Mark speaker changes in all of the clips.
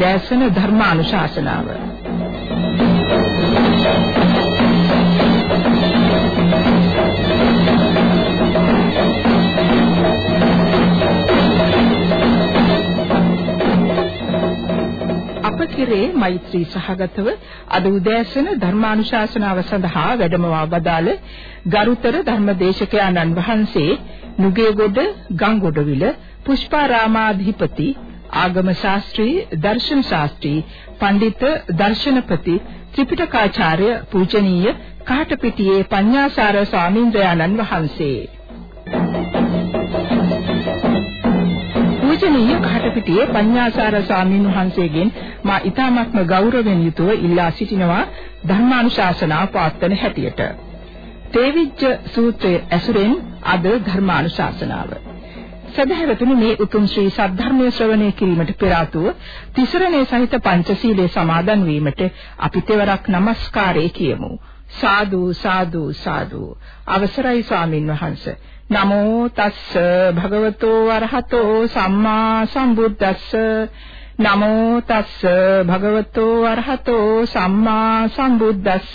Speaker 1: බැනින්දා උදෑසන ධර්මානුශාසනාව. අප කෙරේ මෛත්‍රී සහගතව අද උදෑසන ධර්මානුශාසනාව සඳහා වැඩමවා වදාළ ගරුතර ධර්මදේශකයන්න් වහන්සේ නුගේගොඩ ගංගොඩවිල පුෂ්පාරාමාධිපති ආගම ශාස්ත්‍රී දර්ශන ශාස්ත්‍රී පඬිත දර්ශනපති ත්‍රිපිටකාචාර්ය පූජනීය කාටපිටියේ පඤ්ඤාසාර ස්වාමීන්ද්‍රයන්න් වහන්සේ. පූජනීය කාටපිටියේ පඤ්ඤාසාර ස්වාමීන් වහන්සේගෙන් මා ඊ타මත්ම ගෞරවයෙන් යුතුව ඉල්ලා සිටිනවා ධර්මානුශාසනා පවත්වන හැටියට. තේවිජ්ජ සූත්‍රයේ ඇසුරෙන් අද ධර්මානුශාසනාව. සදහැවතුනි මේ උතුම් ශ්‍රී සද්ධර්මයේ ශ්‍රවණය කිරීමට පෙර ආතුව තිසරණේ සහිත පංචශීලයේ සමාදන් වීමට අපි තෙවරක් নমස්කාරය කියමු. සාදු සාදු සාදු. අවසරයි ස්වාමින් වහන්සේ. නමෝ තස්ස භගවතෝ වරහතෝ සම්මා සම්බුද්දස්ස. නමෝ තස්ස භගවතෝ වරහතෝ සම්මා සම්බුද්දස්ස.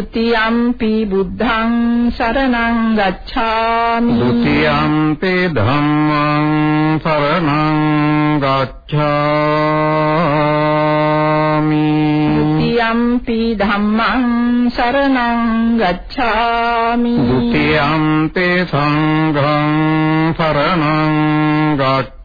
Speaker 1: द्वितीयम्पि बुद्धं शरणं
Speaker 2: गच्छामि द्वितीयम्पि धम्मं शरणं गच्छामि
Speaker 1: द्वितीयम्पि धम्मं शरणं गच्छामि
Speaker 2: द्वितीयम्पि सङ्घं शरणं गच्छ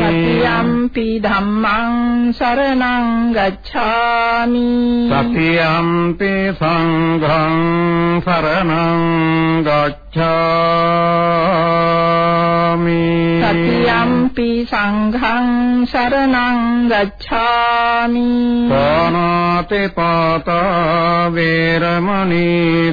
Speaker 1: සතියම්පි ධම්මං සරණං ගච්ඡාමි.
Speaker 2: සතියම්පි සංඝං සරණං ගච්ඡාමි.
Speaker 1: සතියම්පි සංඝං සරණං ගච්ඡාමි.
Speaker 2: පානාති පාතා වේරමණී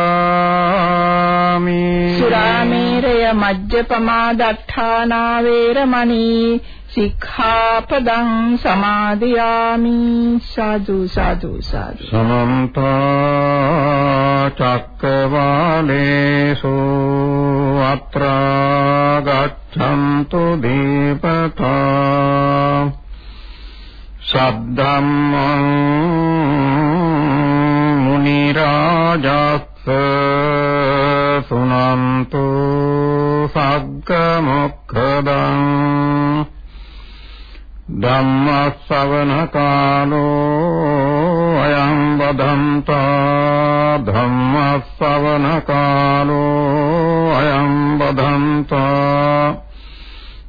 Speaker 1: සුරාමේරය මජ්ජපමා දට්ඨානා වේරමණී සික්ඛාපදං සමාදියාමි। සාදු සාදු සාදු।
Speaker 2: සමන්ත චක්කවාලේසු අත්‍රා ගච්ඡන්තු දීපතා। සද්ධම්මං රාජස්ස සුනන්තු සග්ග මොක්ඛදං ධම්මස්සවන කාලෝ අයං බදන්තා ධම්මස්සවන කාලෝ අයං බදන්තා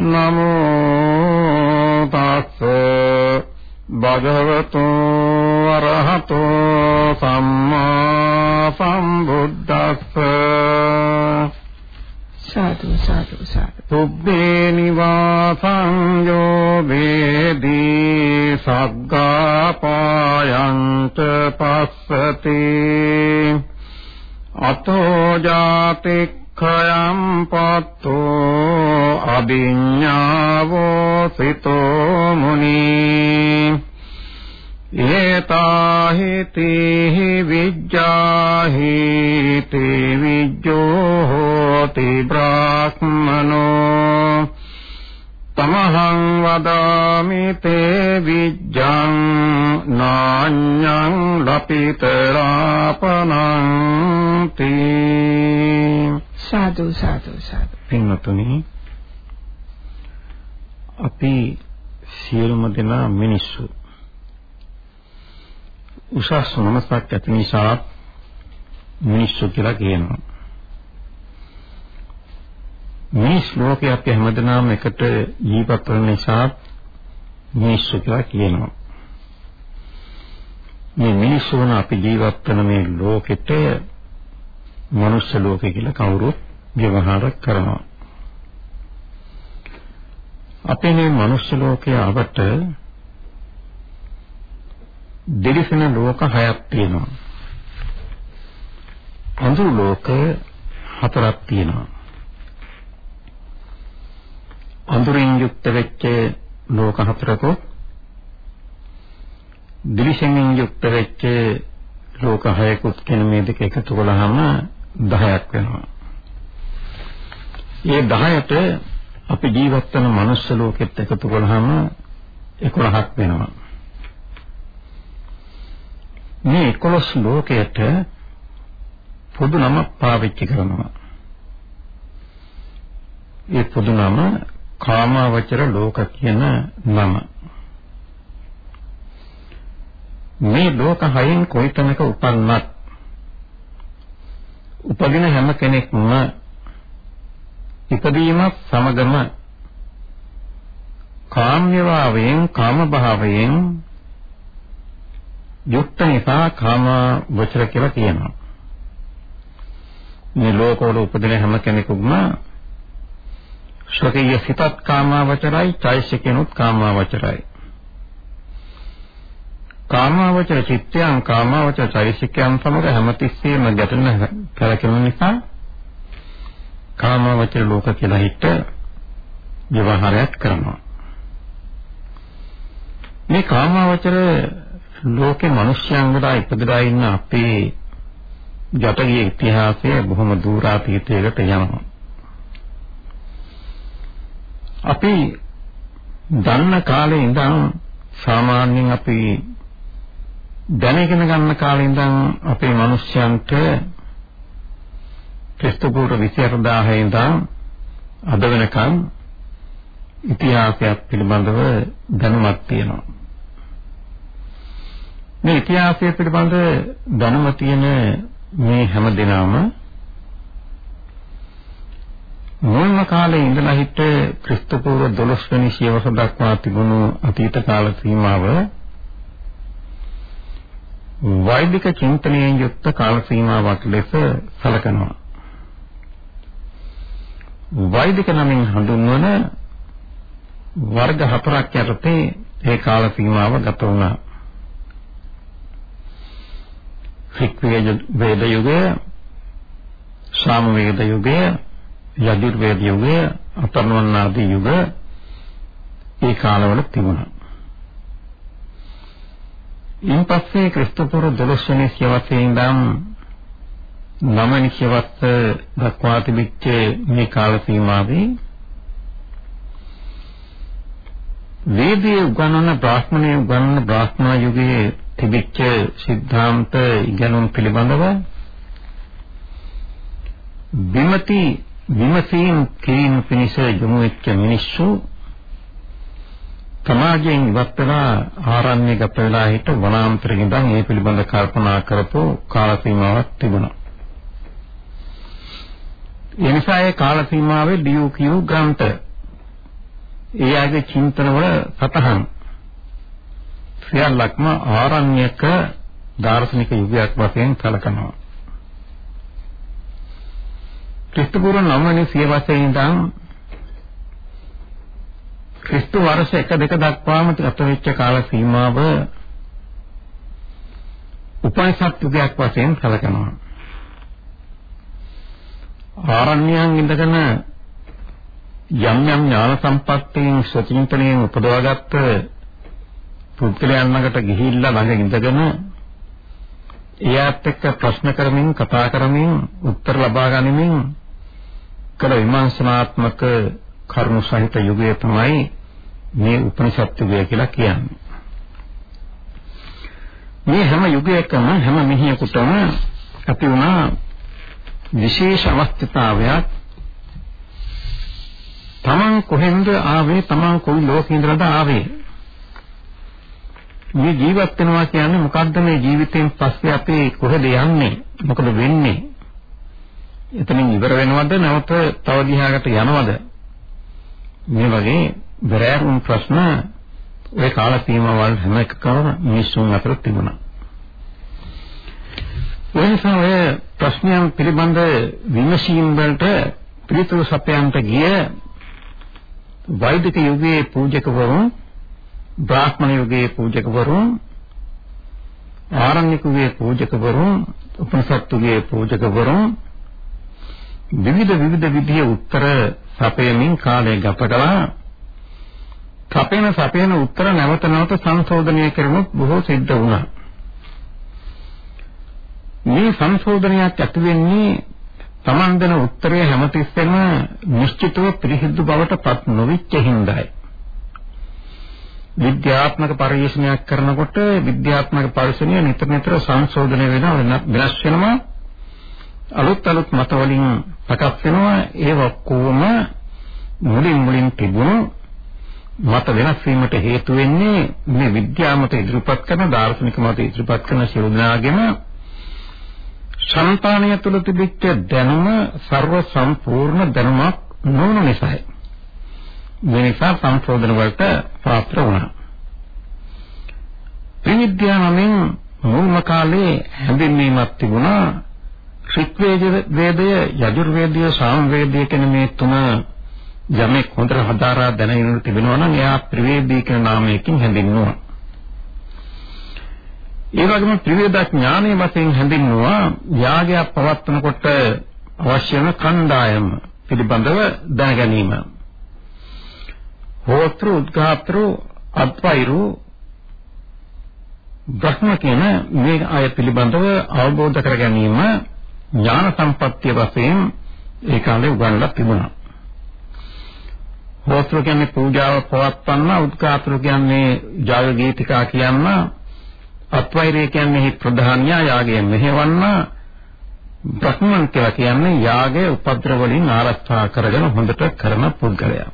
Speaker 2: නමෝ තස් භගවතු අරහතෝ සම්මා සම්බුද්දස්ස
Speaker 1: සාදු සාදු සාදු.
Speaker 2: සුබ්බේ නිවාසං යෝ වේදී සග්ගාපායන්ත පස්සති අතෝ ජාතික්ඛයම් පත්තෝ අභිඤ්ඤාවෝ සිතෝ මුනි ඒතාහිති විජ්ජාහිති විජ්ජෝ හෝති බ්‍රාහ්මනෝ තමහං වදාමි තේ විජ්ජං නාඤ්ඤං ලපිතරාපනං තී
Speaker 1: සාදු සාදු සාදු
Speaker 2: පින්වතුනි අපි සියලුම දෙනා මිනිස්සු. උසස් මනසක් ඇති නිසා මිනිස්සු කියලා කියනවා මිනිස් ලෝකේ අපි හැමදෙනාම එකට ජීවත් වන නිසා මිනිස්සු කියලා කියනවා මේ මිනිස්සු වන අපි ජීවත් වන මේ ලෝකෙට මනුෂ්‍ය ලෝකේ කියලා කවුරුත් ව්‍යවහාර කරනවා අපේ මේ මනුෂ්‍ය ලෝකයේ අපට දෙලිසන ලෝක හයක් තියෙනවා. අඳුරු ලෝක හතරක් තියෙනවා. අඳුරින් යුක්ත වෙච්ච ලෝක හතරක දිලිසෙන් යුක්ත වෙච්ච ලෝක හයකුත් කියන මේ දෙක එකතු කළාම 10ක් වෙනවා. ඒ 10ට අපි ජීවත් වෙන මනුස්ස ලෝකෙත් එකතු කළාම 11ක් වෙනවා. මේ 11 ලෝකයට පොදු නම පාවිච්චි කරනවා. ඒ පොදු නම කාමාවචර ලෝක කියන නම. මේ ලෝක හයෙන් කොයිතැනක උපන්නත් උපදින හැම කෙනෙක්ම ඉපදීමත් සමගම කාම්‍යභාවයෙන් කාම භාවයෙන් යුක්ත නිසා කාම වචර කියලා කියනවා. මේ ලෝකවල උපදින හැම කෙනෙකුම ශ්‍රකීය සිතත් කාමාවචරයි, චෛසිකිනුත් කාමාවචරයි. කාමාවචර චිත්තයන් කාමාවචර චෛසිකයන් සමග හැමතිස්සෙම ගැටෙන කරකින නිසා කාමාවචර ලෝක කියලා හිත ව්‍යවහාරයක් කරනවා. මේ කාමාවචර ලෝකේ මිනිස්යන් වඩා ඉපදලා ඉන්න අපේ ජටගේ ඉතිහාසය බොහොම දුරාතීතයකට යනවා. අපි දන්න කාලේ ඉඳන් සාමාන්‍යයෙන් අපි දැනගෙන ගන්න කාලේ ඉඳන් අපේ මිනිස්යන්ට ක්‍රිස්තුපූර්ව 24000 ඉඳන් අද වෙනකන් ඉතිහාසයක් පිළිබඳව දැනුමක් තියෙනවා. මේ ඉතිහාසය පිළිබඳ දැනුම තියෙන මේ හැම දිනම මුල්ම කාලේ ඉඳලා හිට ක්‍රිස්තු පූර්ව 12 වෙනි සියවස දක්වා තිබුණු අතීත කාල සීමාව වෛදික චින්තනයෙන් යුක්ත කාල සීමාවක් ලෙස සැලකනවා. වෛදික නමින් හඳුන්වන වර්ග හතරක් යටතේ ඒ කාල සීමාව ගත වුණා. ඍක් වේද යුගය, සාම වේද යුගය, යජුර්වේද යුගය, අතර්වණාදී යුග ඒ කාලවල තිබුණා. ඉන්පස්සේ ක්‍රිස්තුපූර්ව 12 වෙනි සියවසේ ඉඳන් නවවෙනි සියවස දක්වා තිබිච්ච මේ කාල සීමාවේ වේදයේ උගන්වන බ්‍රාහ්මණයේ උගන්වන බ්‍රාහ්මණ යුගයේ තිබිච්ච સિદ્ધાන්ත ඉගෙනුම් පිළිබඳව විමති විමසීම් කිරීම පිණිස යොමු වෙච්ච මිනිස්සු සමාජයෙන් ඉවත් වෙලා ආරණ්‍යගත වෙලා හිට වනාන්තරෙන් ඉඳන් මේ පිළිබඳ කල්පනා කරපු කාල සීමාවක් තිබුණා. ඒ නිසා ඒ කාල සීමාවේ ලියු කියු ග්‍රන්ථ ඒ ආගේ චින්තනවල සතහන් සියල්ලක්ම ආරණ්‍යක දාර්ශනික යුගයක් වශයෙන් සැලකනවා. ක්‍රිස්තුපූර්ව 9 වෙනි සියවසේ ඉඳන් ක්‍රිස්තු වර්ෂ 1 2 දක්වාම ගත වෙච්ච කාල සීමාව උපනිෂද් යුගයක් වශයෙන් සැලකනවා. ආරණ්‍යයන් ඉඳගෙන යම් යම් ඥාන සම්පත්තීන් සචින්තනයෙන් උපදවාගත්ත පුද්ගලයන් ළඟට ගිහිල්ලා ළඟ ඉඳගෙන එයාත් එක්ක ප්‍රශ්න කරමින් කතා කරමින් උත්තර ලබා ගනිමින් කළ විමර්ශනාත්මක කරුණු සහිත යුගය තමයි මේ උපනිෂද් යුගය කියලා කියන්නේ. මේ හැම යුගයකම හැම මිනිහෙකුටම ඇති වුණා විශේෂ අවස්ථතාවයක් තමන් කොහෙන්ද ආවේ තමන් කොයි ලෝකෙන්දද ආවේ? මේ ජීවත් වෙනවා කියන්නේ මොකද්ද මේ ජීවිතයෙන් පස්සේ අපි කොහෙද යන්නේ? මොකද වෙන්නේ? එතනින් ඉවර වෙනවද? නැවත තව දිහාකට යනවද? මේ වගේ බරෑරුම් ප්‍රශ්න ওই කාල සීමාවල් හැම එකකම මිනිසුන් අතර තිබුණා. ඒ නිසා ඔය ප්‍රශ්නයන් පිළිබඳ විමසීම් වලට පිළිතුරු සපයන්නට ගිය වෛදික යුගයේ පූජකවරුන් බ්‍රාහ්මණ යුගයේ පූජකවරුන් ආරණ්‍යක යුගයේ පූජකවරුන් උපනිෂද් යුගයේ පූජකවරුන් විවිධ විවිධ විදිහේ උත්තර සපයමින් කාලය ගත කළා සපයන සපයන උත්තර නැවත නැවත සංශෝධනය කරනොත් බොහෝ සිද්ධ වුණා මේ සංශෝධනයක් ඇති වෙන්නේ Taman දෙන උත්තරය හැමතිස්සෙම නිශ්චිතව පිළිහිදු බවට පත් නොවිච්ච හිඳයි. විද්‍යාත්මක පරිශ්‍රණයක් කරනකොට විද්‍යාත්මක පරිශ්‍රණය නිතර නිතර සංශෝධනය වෙනවා වෙනස් වෙනවා අලුත් අලුත් මතවලින් පටස් වෙනවා ඒ ඔක්කොම මුලින් මුලින් තිබුණු මත වෙනස් වීමට හේතු වෙන්නේ මේ විද්‍යාමත ඉදිරිපත් කරන දාර්ශනික මත ඉදිරිපත් කරන සියලු දෙනාගේම සංතාණය තුළ තිබිච්ච දැනුම ਸਰව සම්පූර්ණ දැනුමක් නොවන නිසායි. මේ නිසා සංශෝධන වලට පාත්‍ර වුණා. විද්‍යාවමින් මුල්ම කාලේ හැඳින්වීමක් තිබුණා ශ්‍රික් වේදය, යජුර් වේදය, සාම වේදය කියන මේ තුන යමෙක් හොඳට හදාරා දැනගෙන තිබෙනවා නම් එයා ත්‍රිවේදී කියන නාමයකින් හැඳින්වුවා. ඒ වගේම ත්‍රිවේද ඥානයේ වශයෙන් හැඳින්වුවා යාගයක් පවත්වනකොට අවශ්‍ය වෙන කණ්ඩායම පිළිබඳව දැන ගැනීම. හෝත්‍ර උද්ඝාතෘ අත්වෛරු බ්‍රහ්ම කියන මේ අය පිළිබඳව අවබෝධ කර ගැනීම ඥාන සම්පත්තිය වශයෙන් ඒ කාලේ උගන්වලා තිබුණා. හෝත්‍ර කියන්නේ පූජාව පවත්වන්න උද්ඝාතෘ කියන්නේ ජාය ගීතිකා කියන්න අත්වෛරය කියන්නේ ප්‍රධාන්‍ය යාගය මෙහෙවන්න බ්‍රහ්මන් කියලා කියන්නේ යාගය උපද්‍රව වලින් ආරක්ෂා කරගෙන හොඳට කරන පුද්ගලයා.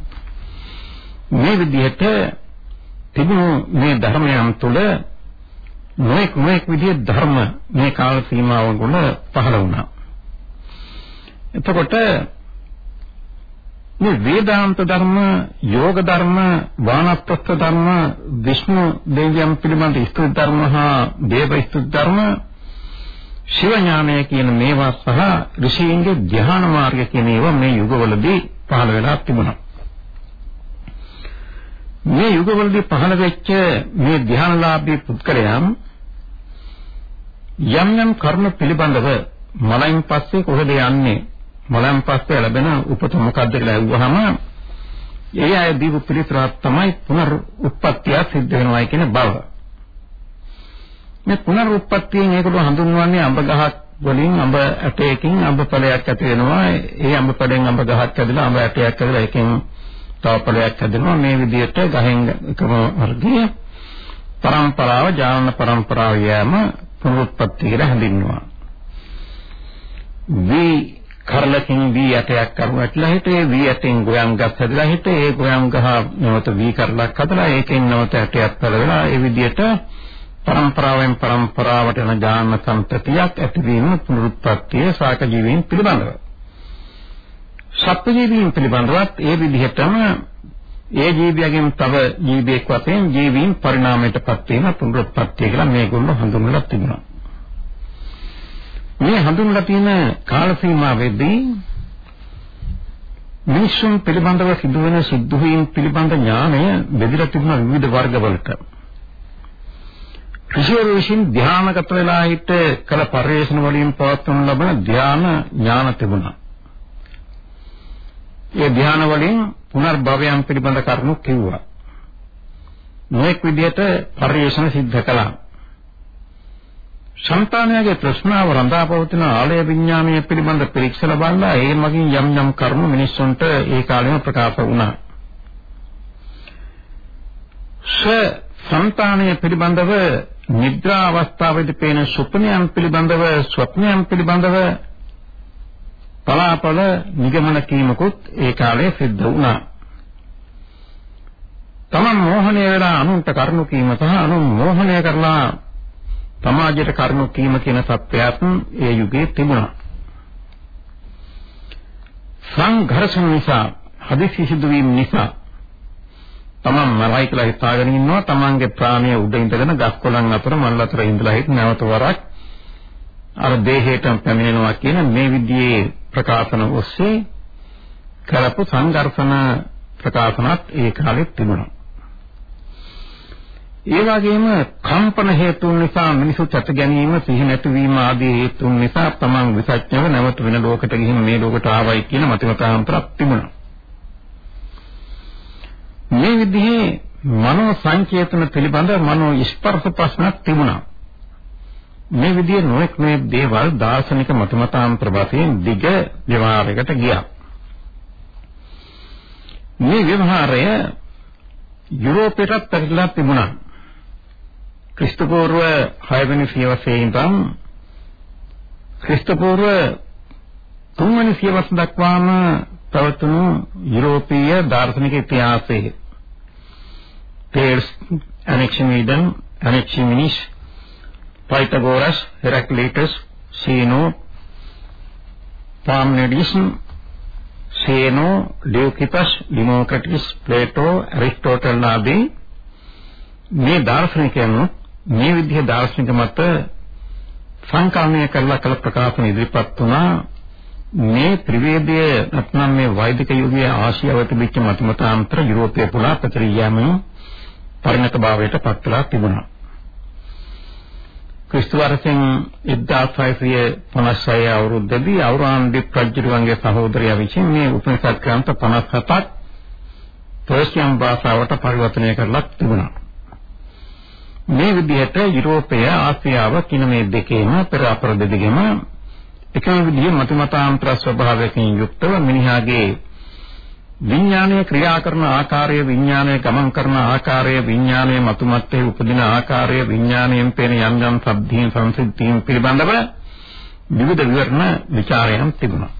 Speaker 2: මේ විදිහට තිබුණු මේ ධර්මයන් තුළ නොඑක් නොඑක් විදිහේ ධර්ම මේ කාල සීමාවන් වල පහළ වුණා. එතකොට මේ වේදාන්ත ධර්ම, යෝග ධර්ම, වානප්‍රස්ත ධර්ම, විෂ්ණු දෙවියන් පිළිබඳ ස්තුති ධර්ම හා දේව ස්තුති ධර්ම, ශිව ඥානය කියන මේවා සහ ඍෂීන්ගේ ධ්‍යාන මාර්ග කියන ඒවා මේ යුගවලදී පහළ වෙලා තිබුණා. මේ යුගවලදී පහළ වෙච්ච මේ ධ්‍යානලාභී පුද්ගලයන් යම් යම් කර්ම පිළිබඳව මලයින් පස්සේ කොහෙද යන්නේ මලයන් පස්සේ ලැබෙන උපත මොකද්ද කියලා අහුවහම ඒ අය දීපු පිළිතුරක් තමයි පුනරුත්පත්තිය සිද්ධ වෙනවා කියන බව. මේ පුනරුත්පත්තියෙන් ඒකට හඳුන්වන්නේ අඹ ගහක් වලින් අඹ ඇටයකින් අඹ ඵලයක් ඇති වෙනවා. ඒ අඹ ඵලෙන් අඹ ගහක් ඇදලා අඹ ඇටයක් ඇදලා ඒකෙන් තව ඵලයක් ඇදෙනවා. මේ විදිහට ගහෙන් එකම වර්ගයේ පරම්පරාව ජාන පරම්පරාව යෑම පුනරුත්පත්ති කියලා හඳුන්වනවා. වී කරලකින් වී ඇටයක් කරුවටලා හිටේ වී ඇටෙන් ගොයම් ගස් හැදලා හිටේ ඒ ගොයම් ගහ නැවත වී කරලක් හදලා ඒකෙන් නැවත ඇටයක් පැලවෙලා ඒ විදිහට පරම්පරාවෙන් පරම්පරාවට යන ඥාන සම්පතියක් ඇතිවීම පුනරුත්පත්තිය සාක ජීවීන් පිළිබඳව. සත්ත්ව ජීවීන් පිළිබඳවත් ඒ විදිහටම ඒ ජීවියගෙන් තව ජීවියෙක් වශයෙන් ජීවීන් පරිණාමයටපත් වීම පුනරුත්පත්තිය කියලා මේගොල්ලෝ හඳුන්වලා තිබුණා. මේ හඳුන්වලා තියෙන කාල සීමාවෙදී මිනිසුන් පිළිබඳව සිදුවෙන සිද්ධවීම් පිළිබඳ ඥානය බෙදලා තිබුණ විවිධ වර්ගවලට. ඍෂිවරු විසින් ධානාගත වෙලා හිට කල පරිශ්‍රණ වලින් පවත්වනු ලබන ධාන ඥාන තිබුණා. ඒ ධ්‍යාන වලින් පුනර්භවයන් පිළිබඳ කරුණු කිව්වා. නොඑක් විදිහට පරිශන සිද්ධ කළා. සම්පාණයාගේ ප්‍රශ්නාව රඳාපවතින ආලය විඥානය පිළිබඳ පරීක්ෂණ බලලා ඒ මගින් යම් යම් කරුණු මිනිස්සුන්ට ඒ කාලෙම ප්‍රකාශ වුණා. ස සම්පාණය පිළිබඳව නිද්‍රා අවස්ථාවේදී පේන සුප්නයන් පිළිබඳව ස්වප්නයන් පිළිබඳව පලාපල නිගමන කීමකුත් ඒ කාලේ සිද්ධ වුණා. තමන් මෝහණය වෙලා අනුන්ට කරුණු කීම සහ අනුන් මෝහණය කරලා සමාජයට කරුණු කීම කියන සත්‍යයත් ඒ යුගයේ තිබුණා. සංඝර්ෂණ නිසා හදිසි සිදුවීම් නිසා තමන් මරයි කියලා හිතාගෙන ඉන්නවා තමන්ගේ ප්‍රාණය උඩ ඉඳගෙන ගස් කොළන් අතර මල් අතර ඉඳලා හිට නැවත වරක් අර දේහයට පැමිණෙනවා කියන මේ විදිහේ ප්‍රකාශන ඔස්සේ කරපු සංඝර්ෂණ ප්‍රකාශනත් ඒ කාලෙත් තිබුණා. ඒ වගේම කම්පන හේතුන් නිසා මිනිසු චත ගැනීම සිහි නැතිවීම ආදී හේතුන් නිසා තමන් විසඥව නැවත වෙන ලෝකෙට ගිහින් මේ ලෝකෙට ආවයි කියන මතමතාන්තරක් තිබුණා. මේ විදිහේ මනෝ සංචේතන පිළිබඳ මනෝ ස්පර්ශ ප්‍රශ්නක් තිබුණා. මේ විදිහේ නොඑක් මේ දේවල් දාර්ශනික මතමතාන්තර වශයෙන් දිග ව්‍යවහාරයකට ගියා. මේ ව්‍යවහාරය යුරෝපයටත් පැතිරලා තිබුණා. ක්‍රිස්තු පූර්ව 6 වෙනි සියවසේ ඉඳන් ක්‍රිස්තු පූර්ව 3 වෙනි සියවස දක්වාම පැවතුණු යුරෝපීය දාර්ශනික ඉතිහාසයේ පේර්ස් ඇනෙක්සිමීඩන් ඇනෙක්සිමිනිස් පයිතගෝරස් හෙරක්ලීටස් සීනෝ පාම්නෙඩිස් සේනෝ ලියුකිපස් ඩිමෝක්‍රටිස් ප්ලේටෝ ඇරිස්ටෝටල් ආදී මේ දාර්ශනිකයන් මේ විදිහේ දාර්ශනික මත සංකල්පණය කරලා කළ ප්‍රකාශන ඉදිරිපත් වුණා මේ ත්‍රිවේදය නැත්නම් මේ වෛදික යුගයේ ආසියාව තිබිච්ච මතමතාන්තර යුරෝපයේ පුරා පැතිරියාම පරිණත භාවයට පත් වෙලා තිබුණා. ක්‍රිස්තු වර්ෂෙන් 1656 අවුරුද්දේදී අවුරාන්දිත් රජුගේ සහෝදරයා විසින් මේ උපනිෂද් ග්‍රන්ථ 57ක් පර්සියන් භාෂාවට පරිවර්තනය කරලා තිබුණා. මේ විදිහට යුරෝපය ආසියාව කියන මේ දෙකේම පෙර අපර දෙදෙකම එකම විදිහේ මතමතාන්තර ස්වභාවයකින් යුක්තව මිනිහාගේ විඥානය ක්‍රියා කරන ආකාරය විඥානය ගමන් කරන ආකාරය විඥානයේ මතුමත්යේ උපදින ආකාරය විඥානයෙන් පෙන යම් යම් සබ්දීන් සංසිද්ධීන් පිළිබඳව විවිධ විවරණ ਵਿਚාරයන් තිබුණා.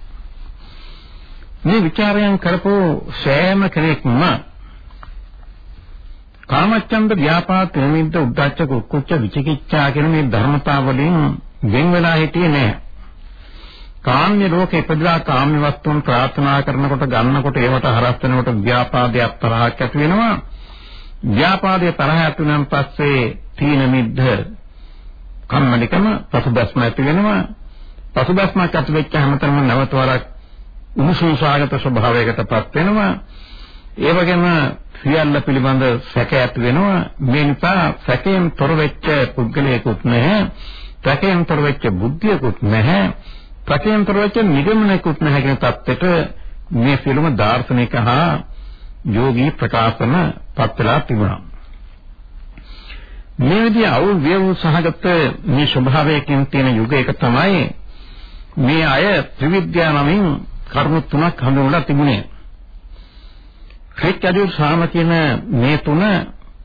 Speaker 2: මේ ਵਿਚාරයන් කරපෝ සෑම කෙනෙක්ම කාමච්ඡන්ද ව්‍යාපාද ප්‍රේමින්ද උද්ධච්ච කුච්ච විචිකිච්ඡා කියන මේ ධර්මතාවලින් වෙන් වෙලා හිටියේ නැහැ. කාම්‍ය ලෝකේ ඉපදලා කාම්‍ය වස්තුන් ප්‍රාර්ථනා කරනකොට ගන්නකොට ඒවට හරස් වෙනකොට ව්‍යාපාදයක් තරහක් ඇති වෙනවා. ව්‍යාපාදයේ තරහ ඇති වුණාන් පස්සේ තීන මිද්ද කම්මනිකම පසුබස්ම ඇති වෙනවා. පසුබස්මක් ඇති වෙච්ච හැමතැනම නැවත වරක් උණුසුම් සාගත ස්වභාවයකටපත් වෙනවා. ඒ වගේම සියල්ල පිළිබඳ සැක ඇති වෙනවා මේ නිසා සැකයෙන් තොර වෙච්ච පුද්ගලයෙකුත් නැහැ ප්‍රකේන්තර වෙච්ච බුද්ධියකුත් නැහැ. ප්‍රකේන්තර වෙච්ච නිගමනයකුත් නැහැ කියන தත්ත්වෙට මේ සියලුම දාර්ශනික හා යෝගී ප්‍රකාශන පත් වෙලා තිබුණා. මේ විදිහ අවුවේව සහගත මේ ස්වභාවයකින් තියෙන යුගයක තමයි මේ අය ත්‍රිවිද්‍යා නමින් කර්ම තුනක් හඳුන්වලා තිබුණේ. ක්‍රිකැඩියු සාම කියන මේ තුන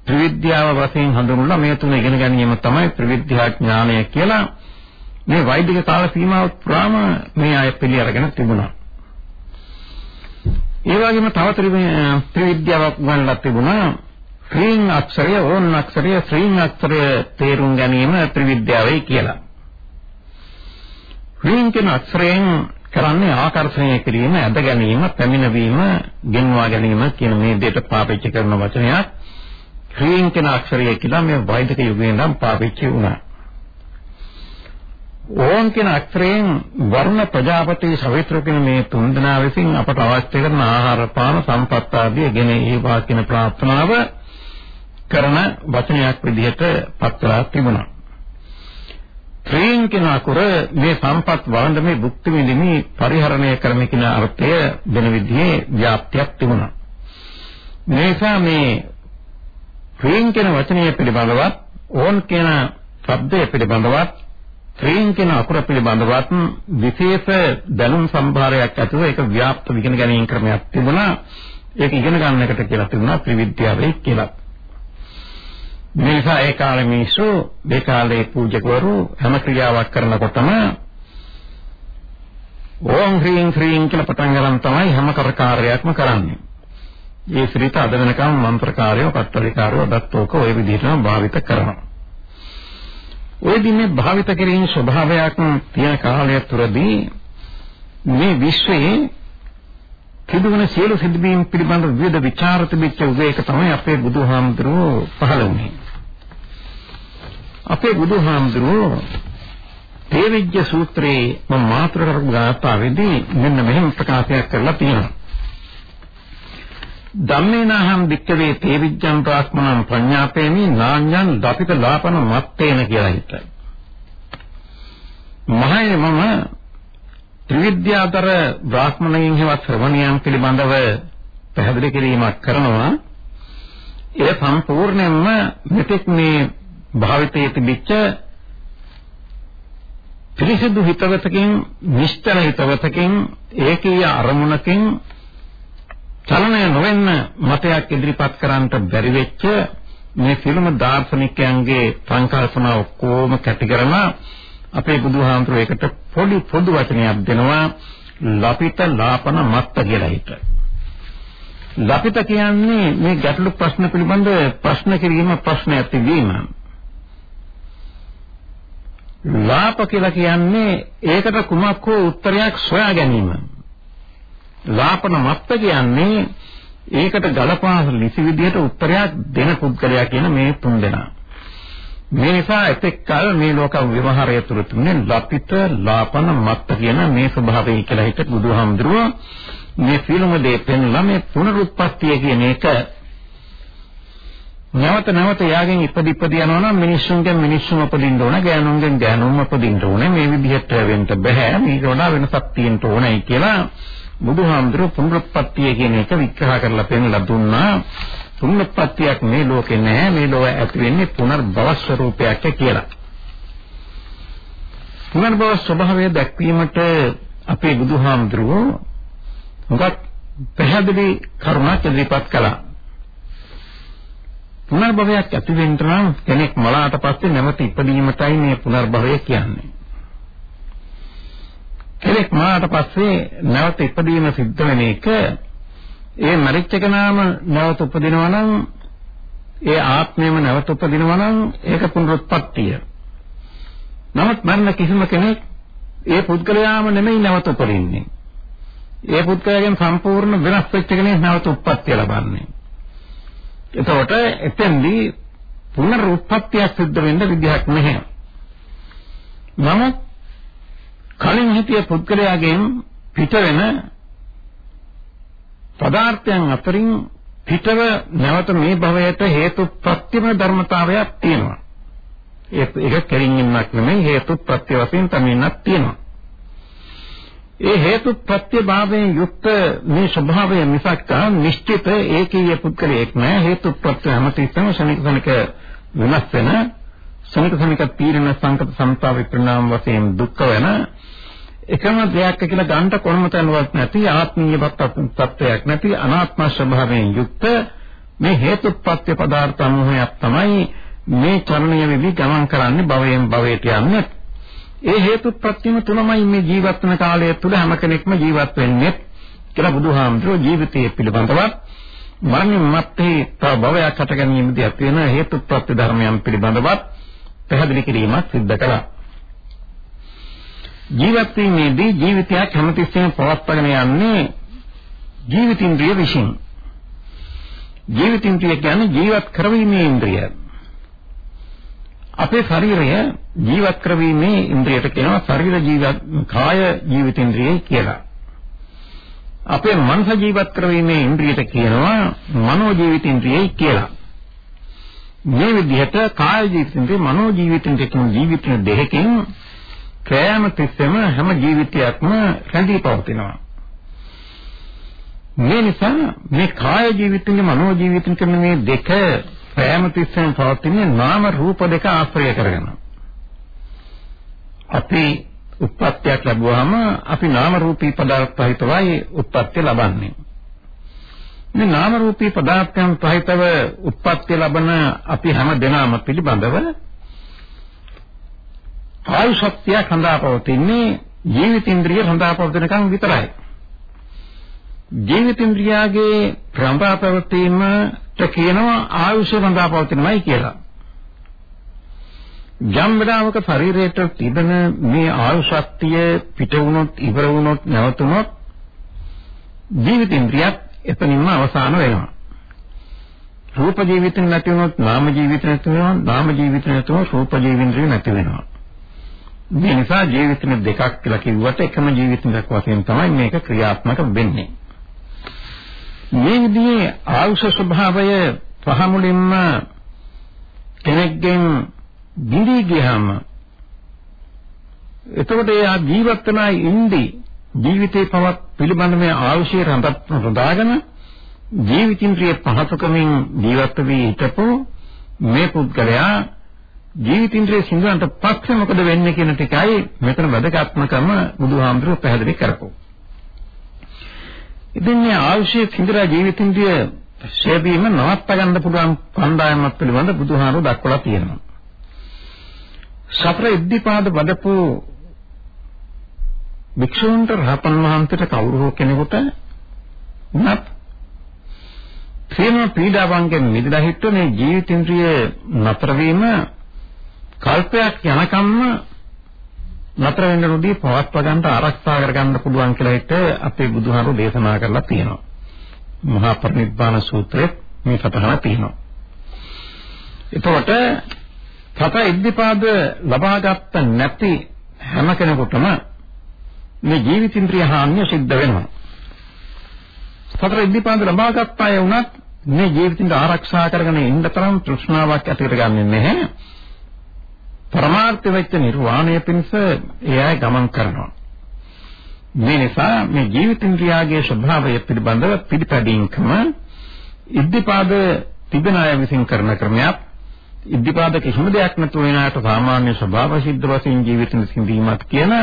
Speaker 2: ත්‍රිවිද්‍යාව වශයෙන් හඳුන්වලා මේ තුන ඉගෙන ගැනීම තමයි ත්‍රිවිද්‍යා ඥානය කියලා මේ වෛදික කාල සීමාව පුරාම මේ අය පිළි අරගෙන තිබුණා. ඒ වගේම තව ත්‍රිවිද්‍යාවක් ගන්නලා තිබුණා. ශ්‍රීන් අක්ෂරය, ඕන් අක්ෂරය, ශ්‍රීන් අක්ෂරය තේරුම් ගැනීම ත්‍රිවිද්‍යාවයි කියලා. ශ්‍රීන් කියන අක්ෂරයෙන් කරන්නේ ආකර්ෂණය කිරීම, ඇද ගැනීම, පැමිණවීම, ගෙන්වා ගැනීම කියන මේ දෙයට පාවිච්චි කරන වචනයක්. ශ්‍රීන් කියන අක්ෂරය කියලා මේ වෛදික යුගයේ නම් පාවිච්චි වුණා. ඕන් කියන අක්ෂරයෙන් වර්ණ ප්‍රජාපති සවිත්‍ර කියන මේ තුන්දෙනා විසින් අපට අවශ්‍ය කරන ආහාර පාන සම්පත් ආදී ගෙන ඒවා කියන ප්‍රාර්ථනාව කරන වචනයක් විදිහට පත්ලා තිබුණා. ත්‍රීන් කියන අකුර මේ සම්පත් වළඳ මේ භුක්ති විඳිමි පරිහරණය කරන කියන අර්ථය දෙන විදිහේ ව්‍යාප්තියක් තිබුණා. මේසා මේ ත්‍රීන් කියන වචනය පිළිබඳවත් ඕන් කියන શબ્දය පිළිබඳවත් ත්‍රීන් කියන අකුර පිළිබඳවත් විශේෂ දැනුම් සම්භාරයක් ඇතුව ඒක ව්‍යාප්ත විගෙන ගැනීම ක්‍රමයක් තිබුණා. ඒක ඉගෙන ගන්නකට කියලා තිබුණා ත්‍රිවිද්‍යාවේ කියලා. මේ නිසා ඒ කාලේ මිනිස්සු මේ කාලේ පූජකවරු හැම ක්‍රියාවක් කරනකොටම ඕම් හ්‍රීන් හ්‍රීන් කියලා පටන් ගන්න තමයි හැම කරකාරයක්ම කරන්නේ. මේ ශ්‍රීත අද වෙනකම් මන්ත්‍රකාරයෝ, පත්තරිකාරයෝ දත්තෝක ওই විදිහටම භාවිත කරනවා. ওই දිනේ භාවිත කිරීම ස්වභාවයක් තියෙන කාලය තුරදී මේ විශ්වයේ සිදුවන සියලු සිදුවීම් පිළිබඳ විවිධ ਵਿਚාර තිබෙච්ච උදේක තමයි අපේ බුදුහාමුදුරුවෝ පහළ වුණේ. අපේ බුදුහාමුදුරුවෝ තේවිජ්ජ සූත්‍රයේ මම මාතෘකාවක් ගාථාවේදී මෙන්න මෙහෙම ප්‍රකාශයක් කරලා තියෙනවා. ධම්මේනහම් වික්කවේ තේවිජ්ජං ප්‍රාස්මනං ප්‍රඥාපේමි නාඤ්ඤං දපිත ලාපන මත්තේන කියලා හිතයි. මහය මම ත්‍රිවිද්‍යාතර බ්‍රාහ්මණයන් හේවත් ශ්‍රවණයන් පිළිබඳව පැහැදිලි කිරීමක් කරනවා. ඒ සම්පූර්ණයෙන්ම මෙතෙක් මේ භාවිතයේ තිබිච්ච පිරිසිදු හිතවතකින් නිෂ්ඨල හිතවතකින් ඒකීය අරමුණකින් චලනය නොවෙන්න මතයක් ඉදිරිපත් කරන්නට බැරි වෙච්ච මේ ෆිල්ම දාර්ශනිකයන්ගේ සංකල්පනා ඔක්කොම කැටි කරලා අපේ බුදුහාමුදුරුවෝ ඒකට පොඩි පොදු වචනයක් දෙනවා ලපිත ලාපන මත්ත කියලා හිත. ලපිත කියන්නේ මේ ගැටලු ප්‍රශ්න පිළිබඳ ප්‍රශ්න කිරීම ප්‍රශ්න ඇතිවීම. ලාප කියලා කියන්නේ ඒකට කුමක් හෝ උත්තරයක් සොයා ගැනීම. ලාපන මත්ත කියන්නේ ඒකට ගලපා ලිසි විදියට උත්තරයක් දෙන පුද්ගලයා කියන මේ තුන් දෙනා. මේ නිසා එතෙක් කල මේ ලෝක ව්‍යවහාරය තුළ තුනේ ලපිත ලාපන මත්ත කියන මේ ස්වභාවය කියලා හිත බුදුහාමුදුරුවෝ මේ ෆිල්ම දෙය පෙන්ලා මේ පුනරුත්පත්තිය කියන එක නැවත නැවත යාගෙන් ඉපදි ඉපදි යනවා නම් මිනිස්සුන්ගෙන් මිනිස්සුම උපදින්න ඕන ගෑනුන්ගෙන් ගෑනුන්ම උපදින්න ඕනේ මේ විදිහට වෙන්න බෑ මේක වඩා වෙනසක් තියෙන්න ඕනයි කියලා බුදුහාමුදුරුවෝ පුනරුත්පත්තිය කියන එක විග්‍රහ කරලා පෙන්නලා දුන්නා. පුනරුත්පත්තියක් මේ ලෝකේ නැහැ. මේ ලෝක ඇති වෙන්නේ පුනර්භව ස්වરૂපයක් කියලා. පුනර්භව ස්වභාවය දැක්වීමට අපේ බුදුහාමුදුරුවෝ මොකක් පැහැදිලි කරුණක් ඉදිරිපත් කළා. පුනර්භවයක් ඇති වෙන්න නම් කෙනෙක් මලාට පස්සේ නැවත ඉපදීමටයි මේ පුනර්භවය කියන්නේ. කෙනෙක් මාට පස්සේ නැවත ඉපදීම සිද්ධ වෙන එක ඒ මරිච්ච කෙනාම නැවත උපදිනවා නම් ඒ ආත්මයම නැවත උපදිනවා නම් ඒක පුනරුත්පත්තිය. නමුත් මරණ කිසිම කෙනෙක් ඒ පුද්ගලයාම නෙමෙයි නැවත උපදින්නේ. ඒ පුද්ගලයාගෙන් සම්පූර්ණ වෙනස් වෙච්ච කෙනෙක් නැවත උත්පත්තිය ලබන්නේ. එතකොට එතෙන්දී පුනරුත්පත්තිය සිද්ධ වෙන්න විදිහක් නැහැ. නමුත් කලින් හිටිය පුද්ගලයාගෙන් පිට වෙන පදාර්ථයන් අතරින් පිටව නැවත මේ භවයට හේතු ප්‍රත්‍යම ධර්මතාවයක් තියෙනවා. ඒක කෙලින්ින්මක් නෙමෙයි හේතු ප්‍රත්‍ය වශයෙන් තමන්නක් තියෙනවා. ඒ හේතු ප්‍රත්‍යභාවයෙන් යුක්ත මේ ස්වභාවය මිසක් නිශ්චිත ඒකීය පුද්ගලයෙක් නෑ හේතු ප්‍රත්‍ය හැමතිස්සම ශනික ශනික වෙනස් වෙන ශනික ශනික තීරණ සංකත සම්පා විප්‍රණාම වශයෙන් දුක්ඛ වෙන එකම දෙයක් කියලා ගන්න කොනම තැනවත් නැති ආත්මීය තත්ත්වයක් නැති අනාත්ම ස්වභාවයෙන් යුක්ත මේ හේතුප්‍රත්‍ය පදාර්ථ සමූහයක් තමයි මේ චරණය වෙවි ගමන් කරන්නේ භවයෙන් භවයට යන්නේ. ඒ හේතුප්‍රත්‍යම තුනමයි මේ ජීවත් වෙන කාලය තුල හැම කෙනෙක්ම ජීවත් වෙන්නේ කියලා බුදුහාමුදුරුවෝ ජීවිතයේ පිළිබඳව මරණින් මත්තේ තව භවයක් හට ගැනීමදී ඇති වෙන හේතුප්‍රත්‍ය ධර්මයන් පිළිබඳව පැහැදිලි කිරීමක් සිද්ධ කළා. ජීවත් වීමේදී ජීවිතයක් හැමතිස්සෙම පවත්වාගෙන යන්නේ ජීවිතින්ද්‍රිය විසින්. ජීවිතින්ද්‍රිය කියන්නේ ජීවත් කරවීමේ ඉන්ද්‍රිය. අපේ ශරීරය ජීවත් කරවීමේ ඉන්ද්‍රියට කියනවා ශරීර ජීවත් කාය ජීවිතින්ද්‍රියයි කියලා. අපේ මනස ජීවත් කරවීමේ ඉන්ද්‍රියට කියනවා මනෝ ජීවිතින්ද්‍රියයි කියලා. මේ විදිහට කාය ජීවිතින්ද්‍රිය මනෝ ජීවිතින්ද්‍රිය කියන ජීවිතින් දෙකකින් කෑම තිස්සෙම හැම ජීවිතයක්ම රැඳී පවතිනවා. මේ නිසා මේ කාය ජීවිතින්ගේ මනෝ ජීවිතින් කියන මේ දෙක කෑම තිස්සෙම පවතින්නේ නාම රූප දෙක ආශ්‍රය කරගෙන. අපි උත්පත්තියක් ලැබුවාම අපි නාම රූපී පදාර්ථ සහිතවයි උත්පත්ති ලබන්නේ. මේ නාම රූපී පදාර්ථයන් සහිතව උත්පත්ති ලබන අපි හැම දෙනාම පිළිබඳව ආයු ශක්තිය සඳහා පවතින්නේ ජීවිතේන්ද්‍රිය සඳහා පවතිනකන් විතරයි. ජීවිතේන්ද්‍රියගේ ප්‍රම්පා පැවතීමට කියනවා ආයුෂ සඳහා පවතිනමයි කියලා. යම් වෙලාවක ශරීරයට තිබෙන මේ ආයු ශක්තිය පිට වුණොත් ඉවර වුණොත් නැවතුනොත් ජීවිතේන්ද්‍රියත් එතනින්ම අවසාන වෙනවා. රූප ජීවිතේ නැති වුණොත් නාම ජීවිතේ නැති වෙනවා නාම ජීවිතේ නැති වුණොත් රූප ජීවිතේ නැති වෙනවා. මේ නිසා ජීවිතන දෙකක් කියලා කිව්වට එකම ජීවිතයක් වශයෙන් තමයි මේක ක්‍රියාත්මක වෙන්නේ. මේ විදිහේ ආයුෂ ස්වභාවය පහමුලින්ම කෙනෙක්ගෙන් දිවි ගියාම එතකොට එයා ජීවත් වෙනා ඉඳි ජීවිතේ පවත් පිළිබඳ මේ ආයුෂය රඳාගෙන ජීවිතින්ද්‍රිය පහසුකමින් ජීවත් වී හිටපො මේ පුද්ගලයා ජීවිතින්ද්‍රිය සිඳවන්නට පස්සේ මොකද වෙන්නේ කියන ටිකයි මෙතන වැදගත්මකම බුදුහාමුදුරුවෝ පැහැදිලි කරපො. ඉතින් මේ ආයුෂයේ සිඳලා ජීවිතින්ද්‍රිය ශේබීම නවත්ත ගන්න පුළුවන් කණ්ඩායමක් පිළිබඳ බුදුහාමුදුරුවෝ දක්වලා තියෙනවා. සතර ඉද්ධිපාද වදපු භික්ෂූන්ට රහතන් වහන්සේට කවුරු හෝ කෙනෙකුට උනත් ප්‍රේම පීඩාවන්ගෙන් මිදලා හිටු මේ ජීවිතින්ද්‍රිය නතර වීම කල්පයක් යනකම්ම නතර වෙන්න නොදී පවත්වා ගන්න ආරක්ෂා කර ගන්න පුළුවන් කියලා හිට අපේ බුදුහාරු දේශනා කරලා තියෙනවා. මහා පරිනිබ්බාන සූත්‍රයේ මේ සතහන තියෙනවා. එතකොට සත ඉද්ධිපාද ලබාගත්ත නැති හැම කෙනෙකුටම මේ ජීවිතින්ද්‍රිය හානිය සිද්ධ වෙනවා. සතර ඉද්ධිපාද ලබාගත් අය වුණත් මේ ජීවිතින්ද ආරක්ෂා කරගෙන ඉන්න තරම් තෘෂ්ණාවක් ඇති කරගන්නේ නැහැ. පරමාර්ථ වෙච්ච නිර්වාණය පිණිස එයයි ගමන් කරනවා. මේ නිසා මේ ජීවිතින්ද්‍රියාගේ ස්වභාවය පිළිබඳව පිළිපැදීමකම ඉද්ධිපාද තිබෙන අය විසින් කරන ක්‍රමයක් ඉද්ධිපාද කිසිම දෙයක් නැතුව වෙන අයට සාමාන්‍ය ස්වභාව සිද්ධ වශයෙන් ජීවිතින් සිඳීමක් කියන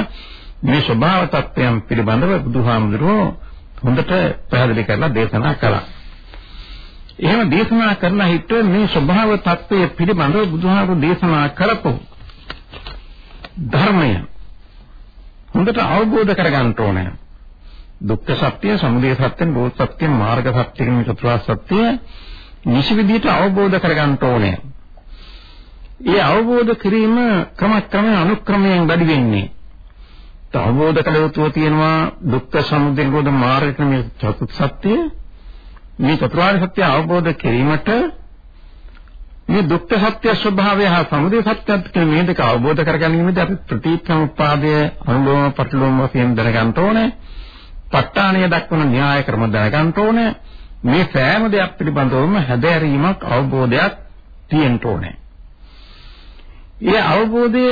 Speaker 2: මේ ස්වභාව තත්ත්වයන් පිළිබඳව බුදුහාමුදුරුවෝ හොඳට පැහැදිලි කරලා දේශනා කළා. එහෙම දේශනා කරලා හිටුවේ මේ ස්වභාව තත්ත්වය පිළිබඳව බුදුහාමුදුරුවෝ දේශනා කරපො ධර්මය හොඳට අවබෝධ කරගන්න ඕනේ. දුක්ඛ සත්‍ය, සමුදය සත්‍ය, නිරෝධ සත්‍ය, මාර්ග සත්‍ය කියන චතුරාර්ය සත්‍ය නිසි විදිහට අවබෝධ කරගන්න ඕනේ. ඒ අවබෝධ කිරීම ක්‍රමක්‍රමයෙන් අනුක්‍රමයෙන් වැඩි වෙන්නේ. අවබෝධ කළ යුතුව තියෙනවා දුක්ඛ සමුදය නිරෝධ මාර්ග කියන මේ චතුත් සත්‍ය. මේ චතුරාර්ය සත්‍ය අවබෝධ කිරීමට මේ දුක්ඛ සත්‍ය ස්වභාවය හා සමුදය සත්‍යත් කියන මේ දෙක අවබෝධ කර ගැනීමදී අපි ප්‍රතිසමුප්පාදය අනුලෝම පටිලෝම වශයෙන් දැනගන්න ඕනේ. ප ဋ ාණය දක්වන න්‍යාය ක්‍රම දැනගන්න ඕනේ. මේ සෑම දෙයක් පිළිබඳවම හැදෑරීමක් අවබෝධයක් තියෙන්න ඕනේ. ඒ අවබෝධය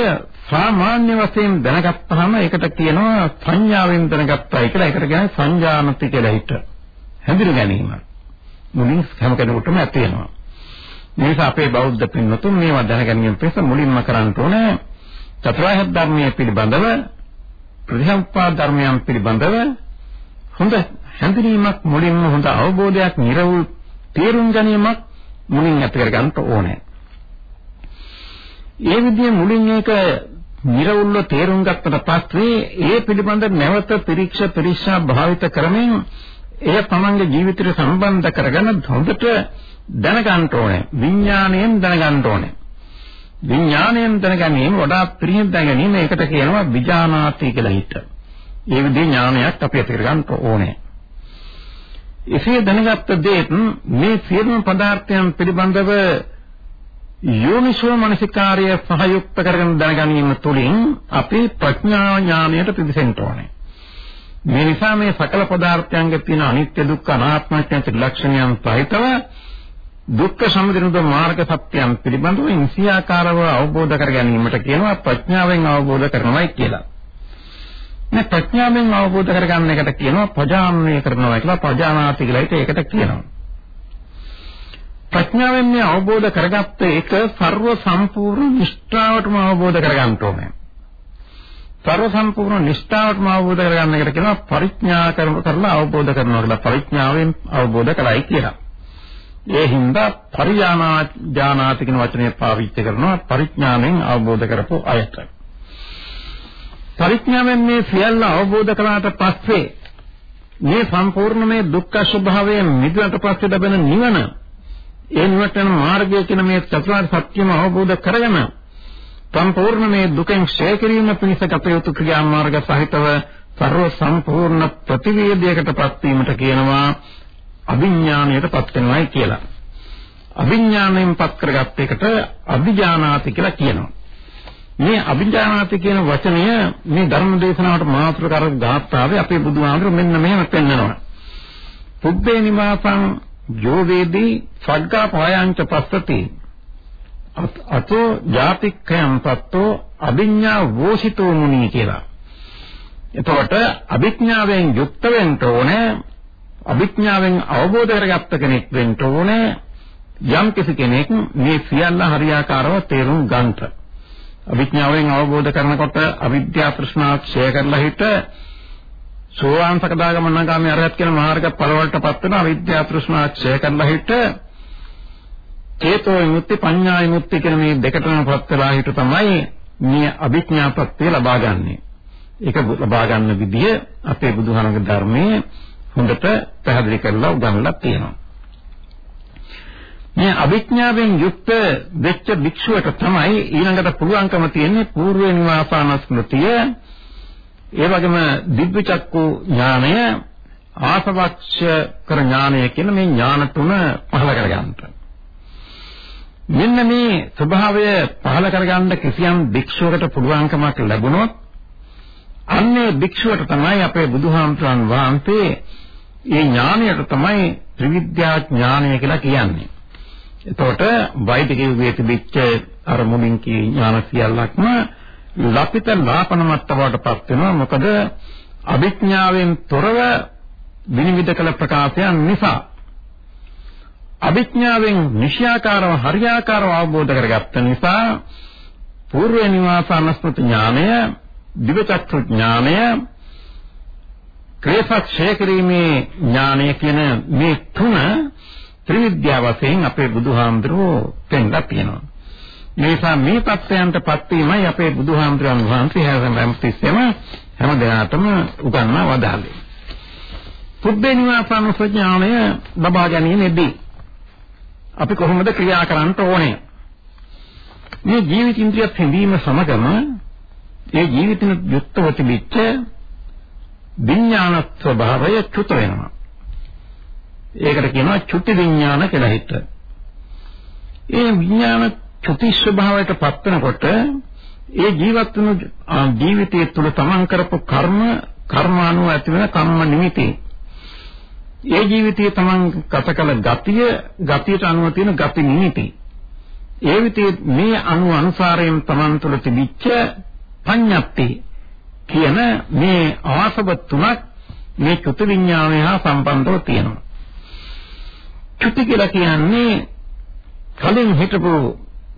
Speaker 2: සාමාන්‍ය වශයෙන් දැනගත්තාම ඒකට කියනවා සංඥාවෙන් දැනගත්තයි කියලා. ඒකට කියන්නේ සංජානති කියලා හිත. හැඳින ගැනීම. මුලින් හැම කෙනෙකුටම ඇති වෙනවා. මේ නිසා අපේ බෞද්ධ පින්වතුන් මේවා දැනගැනීම පිණිස මුලින්ම කරන්න ඕනේ චතුරාර්ය ධර්මයේ පිළිබඳව ප්‍රතිසම්පා ධර්මයන් පිළිබඳව හොඳ හැඳිනීමක් මුලින්ම හොඳ අවබෝධයක් නිර්වුල් තේරුම් ගැනීමක් මුලින් ඇති කර ගන්න ඕනේ. ඒ විදිහේ මුලින් ඒක නිර්වුල්ව තේරුම් ගත්තට පස්සේ ඒ පිළිබඳ නැවත පරීක්ෂ පරීක්ෂා භාවිත කරමින් එය තමන්ගේ ජීවිතයට සම්බන්ධ කරගෙන හොඳට දැනගන්න ඕනේ. විඥාණයෙන් දැනගන්න ඕනේ. විඥාණයෙන් දැනගැනීම වඩා පිරිහෙන් දැනගැනීම ඒකට කියනවා විජානාති කියලා හිත. ඒ විදිහේ ඥානයක් අපි ඇති කරගන්න ඕනේ. එසේ දැනගත්ත දේත් මේ සියලුම පදාර්ථයන් පිළිබඳව යෝනිසෝ මනසිකාර්ය සහයුක්ත කරගෙන දැනගැනීම තුළින් අපි ප්‍රඥා ඥානයට පිවිසෙන්න ඕනේ. මේ නිසා මේ සකල පදාර්ථයන්ගේ තියෙන අනිත්‍ය දුක්ඛ අනාත්ම කියන ත්‍රිලක්ෂණයන් සහිතව දුක්ඛ සමුදයනිරෝධ මාර්ග සත්‍යයන් පිළිබඳව ඉන්සියාකාරව අවබෝධ කර ගැනීමට කියනවා ප්‍රඥාවෙන් අවබෝධ කරනවායි කියලා. මේ ප්‍රඥාවෙන් අවබෝධ කර ගන්න එකට කියනවා පජානනය කරනවා කියලා පජානාති කියලා ඒකට කියනවා. ප්‍රඥාවෙන් මේ අවබෝධ කරගත්ත එක ਸਰව සම්පූර්ණ නිෂ්ඨාවටම අවබෝධ කරගන්න ඕනේ. ਸਰව සම්පූර්ණ නිෂ්ඨාවටම අවබෝධ කරගන්න එකට කියනවා පරිඥා කරන කරලා අවබෝධ කරනවා කියලා පරිඥාවෙන් අවබෝධ කරයි කියලා. ඒ හින්දා පරිඥානා ඥානාති කියන වචනය පාවිච්චි කරනවා පරිඥාණයෙන් අවබෝධ කරපු අයට. පරිඥාවෙන් මේ සියල්ල අවබෝධ කරාට පස්සේ මේ සම්පූර්ණ මේ දුක්ඛ ස්වභාවය මිදුණට පස්සේ ලැබෙන නිවන ඒ නිවට යන මාර්ගය කියන මේ චතුරාර්ය සත්‍යම අවබෝධ කරගෙන සම්පූර්ණ මේ දුකෙන් ක්ෂය කිරීම පිණිස ගත යුතු ක්‍රියාමාර්ග සහිතව ਸਰව සම්පූර්ණ ප්‍රතිවේදයකටපත් වීමට කියනවා අභිඥාණයටපත් වෙනවායි කියලා. අභිඥාණයෙන් පත් කරගත් එකට අභිජානාති කියලා කියනවා. මේ අභිඥානාති කියන වචනය මේ ධර්ම දේශනාවට මාතෘකාර ගාථාවේ අපේ බුදුහාමුදුරු මෙන්න මෙහෙම පෙන්නනවා. පුබ්බේ නිවාසං යෝවේදී සග්ගා පායංච පස්සති අතෝ ජාතික්ඛයන් පත්තෝ අභිඥා වෝසිතෝ මුනි කියලා. එතකොට අභිඥාවෙන් යුක්ත වෙන්න ඕනේ අභිඥාවෙන් අවබෝධ කරගත්ත කෙනෙක් වෙන්න ඕනේ යම් කෙනෙක් මේ සියල්ල හරියාකාරව තේරුම් ගන්නට. අවිඥාවෙන් අවබෝධ කරනකොට අවිද්‍යා තෘෂ්ණා ක්ෂය කරලා හිට සෝවාන් සකදාගමනාගාමී අරහත් කියන මාර්ග ඵලවලටපත් වෙන අවිද්‍යා තෘෂ්ණා ක්ෂය කරලා හිට චේතෝ විමුක්ති පඤ්ඤා විමුක්ති කියන මේ දෙකටමපත් වෙලා හිට තමයි මේ අවිඥාපත්‍ය ලබා ගන්නෙ. ඒක ලබා ගන්න විදිය අපේ බුදුහාමගේ ධර්මයේ හොඳට පැහැදිලි කරලා උගන්වලා තියෙනවා. මේ අවිඥාවෙන් යුක්ත වෙච්ච භික්ෂුවට තමයි ඊළඟට පුළුවන්කම තියෙන්නේ పూర్ව නිවාසාන ස්මෘතිය ඒ වගේම දිබ්බචක්කු ඥානය ආසවක්ෂ කර ඥානය කියන මේ ඥාන තුන පහළ කරගන්නට මෙන්න මේ ස්වභාවය පහළ කරගන්න කිසියම් භික්ෂුවකට පුළුවන්කමක් ලැබුණොත් අන්නේ භික්ෂුවට තමයි අපේ බුදුහාමුදුරන් වහන්සේ ඒ ඥාණයට තමයි ත්‍රිවිද්‍යා ඥාණය කියලා කියන්නේ. එතකොට වෛදිකයේ වේතිබිච්ච අර මුලින් කී ඥාන සියල්ලක්ම ලපිත ලාපන මට්ටමටපත් වෙනවා. මොකද අභිඥාවෙන් තොරව විනිවිද කළ ප්‍රකාශයන් නිසා අභිඥාවෙන් නිශ්‍යාකාරව හරියාකාරව අවබෝධ කරගත්ත නිසා పూర్ව නිවාස අනුස්මෘත ඥානය දිවචක්‍ර ඥානය ක්‍රේසක්ෂය කිරීමේ ඥානය කියන මේ තුන ත්‍රිවිද්‍යා වශයෙන් අපේ බුදුහාමුදුරුවෝ පෙන්ලා තියෙනවා. මේ නිසා මේ தත්ත්වයන්ටපත් වීමයි අපේ බුදුහාමුදුරන් වහන්සේ හැම තිස්සෙම හැම දිනකටම උගන්වා වදාළේ. පුබ්බේ නිවාසන ප්‍රඥාණය ලබා ගැනීමේදී අපි කොහොමද ක්‍රියා කරන්න ඕනේ? මේ ජීවිත ඉන්ද්‍රිය පෙඳීම සමගම ඒ ජීවිතින යුක්තව තිබිච්ච විඥාන ස්වභාවය චුත වෙනවා. ඒකට කියනවා චුති විඥාන කියලා හිත. ඒ විඥාන චුති ස්වභාවයට පත් වෙනකොට ඒ ජීවත් වෙන ජීවිතය තුළ තමන් කරපු කර්ම කර්මානුව ඇති වෙන කම්ම නිමිති. ඒ ජීවිතයේ තමන් ගත කළ ගතිය ගතියට අනුව තියෙන ගති නිමිති. ඒ විදිහේ මේ අණු අනුසාරයෙන් Taman තුළ තිබිච්ච පඤ්ඤප්ති කියන මේ ආසව තුනක් මේ චුත විඥානය හා සම්බන්ධව තියෙනවා. චුති කියලා කියන්නේ කලින් හිටපු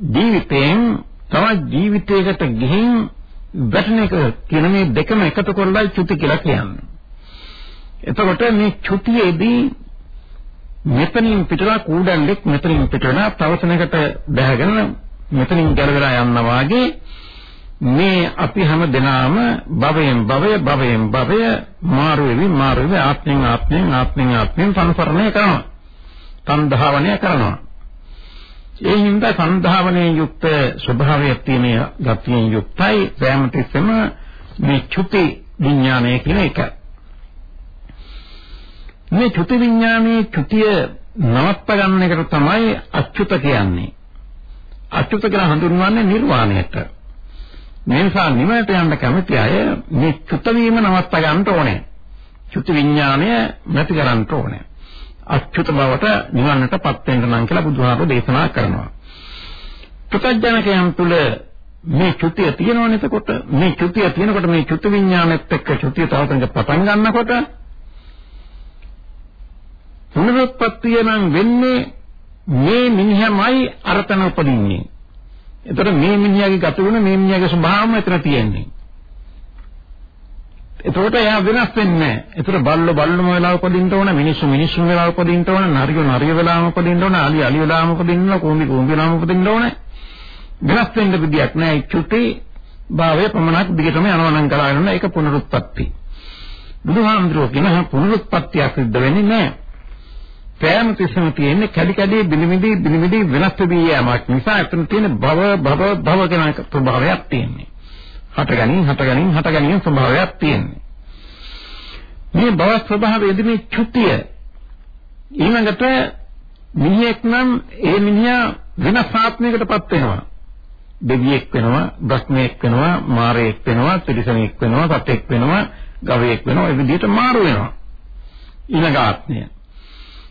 Speaker 2: ජීවිතයෙන් තවත් ජීවිතයකට ගිහින් වැටෙන එක කියන මේ දෙකම එකතු කරලා චුති කියලා කියන්නේ. එතකොට මේ චුතියේදී මෙතනින් පිටලා කූඩල්ලෙක් මෙතනින් පිටලා තවසනකට බැහැගෙන මෙතනින් ගැලවිලා යනවා වාගේ මේ අපි හැම දිනාම භවයෙන් භවය භවයෙන් භවය මාරු වෙවි මාරු වෙවි ආත්මෙන් ආත්මෙන් ආත්මෙන් ආත්මෙන් සංසරණය කරනවා. සංධාවනය කරනවා. ඒ හින්දා සංධාවනයේ යුක්ත ස්වභාවයක් තියෙන ගතියෙන් යුක්තයි සෑම තිස්සෙම මේ චුති විඥානය කියන එක. මේ චුති විඥානයේ චුතිය නවත්ත ගන්න එකට තමයි අච්‍යුත කියන්නේ. අච්‍යුත කියලා හඳුන්වන්නේ නිර්වාණයට. මේ නිසා නිවනට යන්න කැමති අය මේ චුත වීම නවත්ත ගන්න ඕනේ. චුති විඥානය නැති කරන්න ඕනේ. අච්‍යුත බවට නිවන්නටපත් වෙන්න නම් කියලා බුදුහාමුදුරෝ දේශනා කරනවා. පුතඥකයන් තුල මේ චුතිය තියෙනවනේ එතකොට මේ චුතිය තියෙනකොට මේ චුති විඥානෙත් එක්ක චුතිය තවතනක පටන් ගන්නකොට පුනරුත්පත්තිය නම් වෙන්නේ මේ මිනිහමයි අරතන උපදින්නේ. එතකොට මේ මිනිහාගේ ගතුණ මේ මිනිහාගේ ස්වභාවම එතන තියෙන්නේ. එතකොට එයා වෙනස් වෙන්නේ නැහැ. එතකොට බල්ල බල්ලම වෙලා උපදින්න ඕන, මිනිස්සු මිනිස්සු වෙලා උපදින්න ඕන, නරිය නරිය වෙලාම උපදින්න ඕන, අලි අලි වෙලාම උපදින්න ඕන, කුඹි කුඹි වෙලාම උපදින්න ඕන. වෙනස් වෙන්න විදියක් නැහැ. චුටි භාවයේ පමණක් දිගටම යනවා නම් කරගෙන යන එක පුනරුත්පත්ති. බුදුහාමුදුරුවෝ කියන පුනරුත්පත්තියක් සිද්ධ වෙන්නේ නැහැ. පෑම තිස්සම තියෙන්නේ කැඩි කැඩි බිලිමිදි බිලිමිදි වෙනස් වෙවි යෑමක් නිසා එතන තියෙන භව භව භව කියන ස්වභාවයක් තියෙන්නේ. හටගනින් හටගනින් හටගනින් ස්වභාවයක් තියෙන්නේ. මේ භව ස්වභාවයේදී මේ චුතිය ඊළඟට මිනිහෙක් නම් ඒ මිනිහා වෙනස් ආත්මයකටපත් වෙනවා. දෙවියෙක් වෙනවා, බ්‍රහ්මයෙක් වෙනවා, මාරයෙක් වෙනවා, තිරිසනෙක් වෙනවා, සතෙක් වෙනවා, ගවයෙක් වෙනවා. ඒ විදිහට මාරු වෙනවා. ඊළඟ ආත්මය.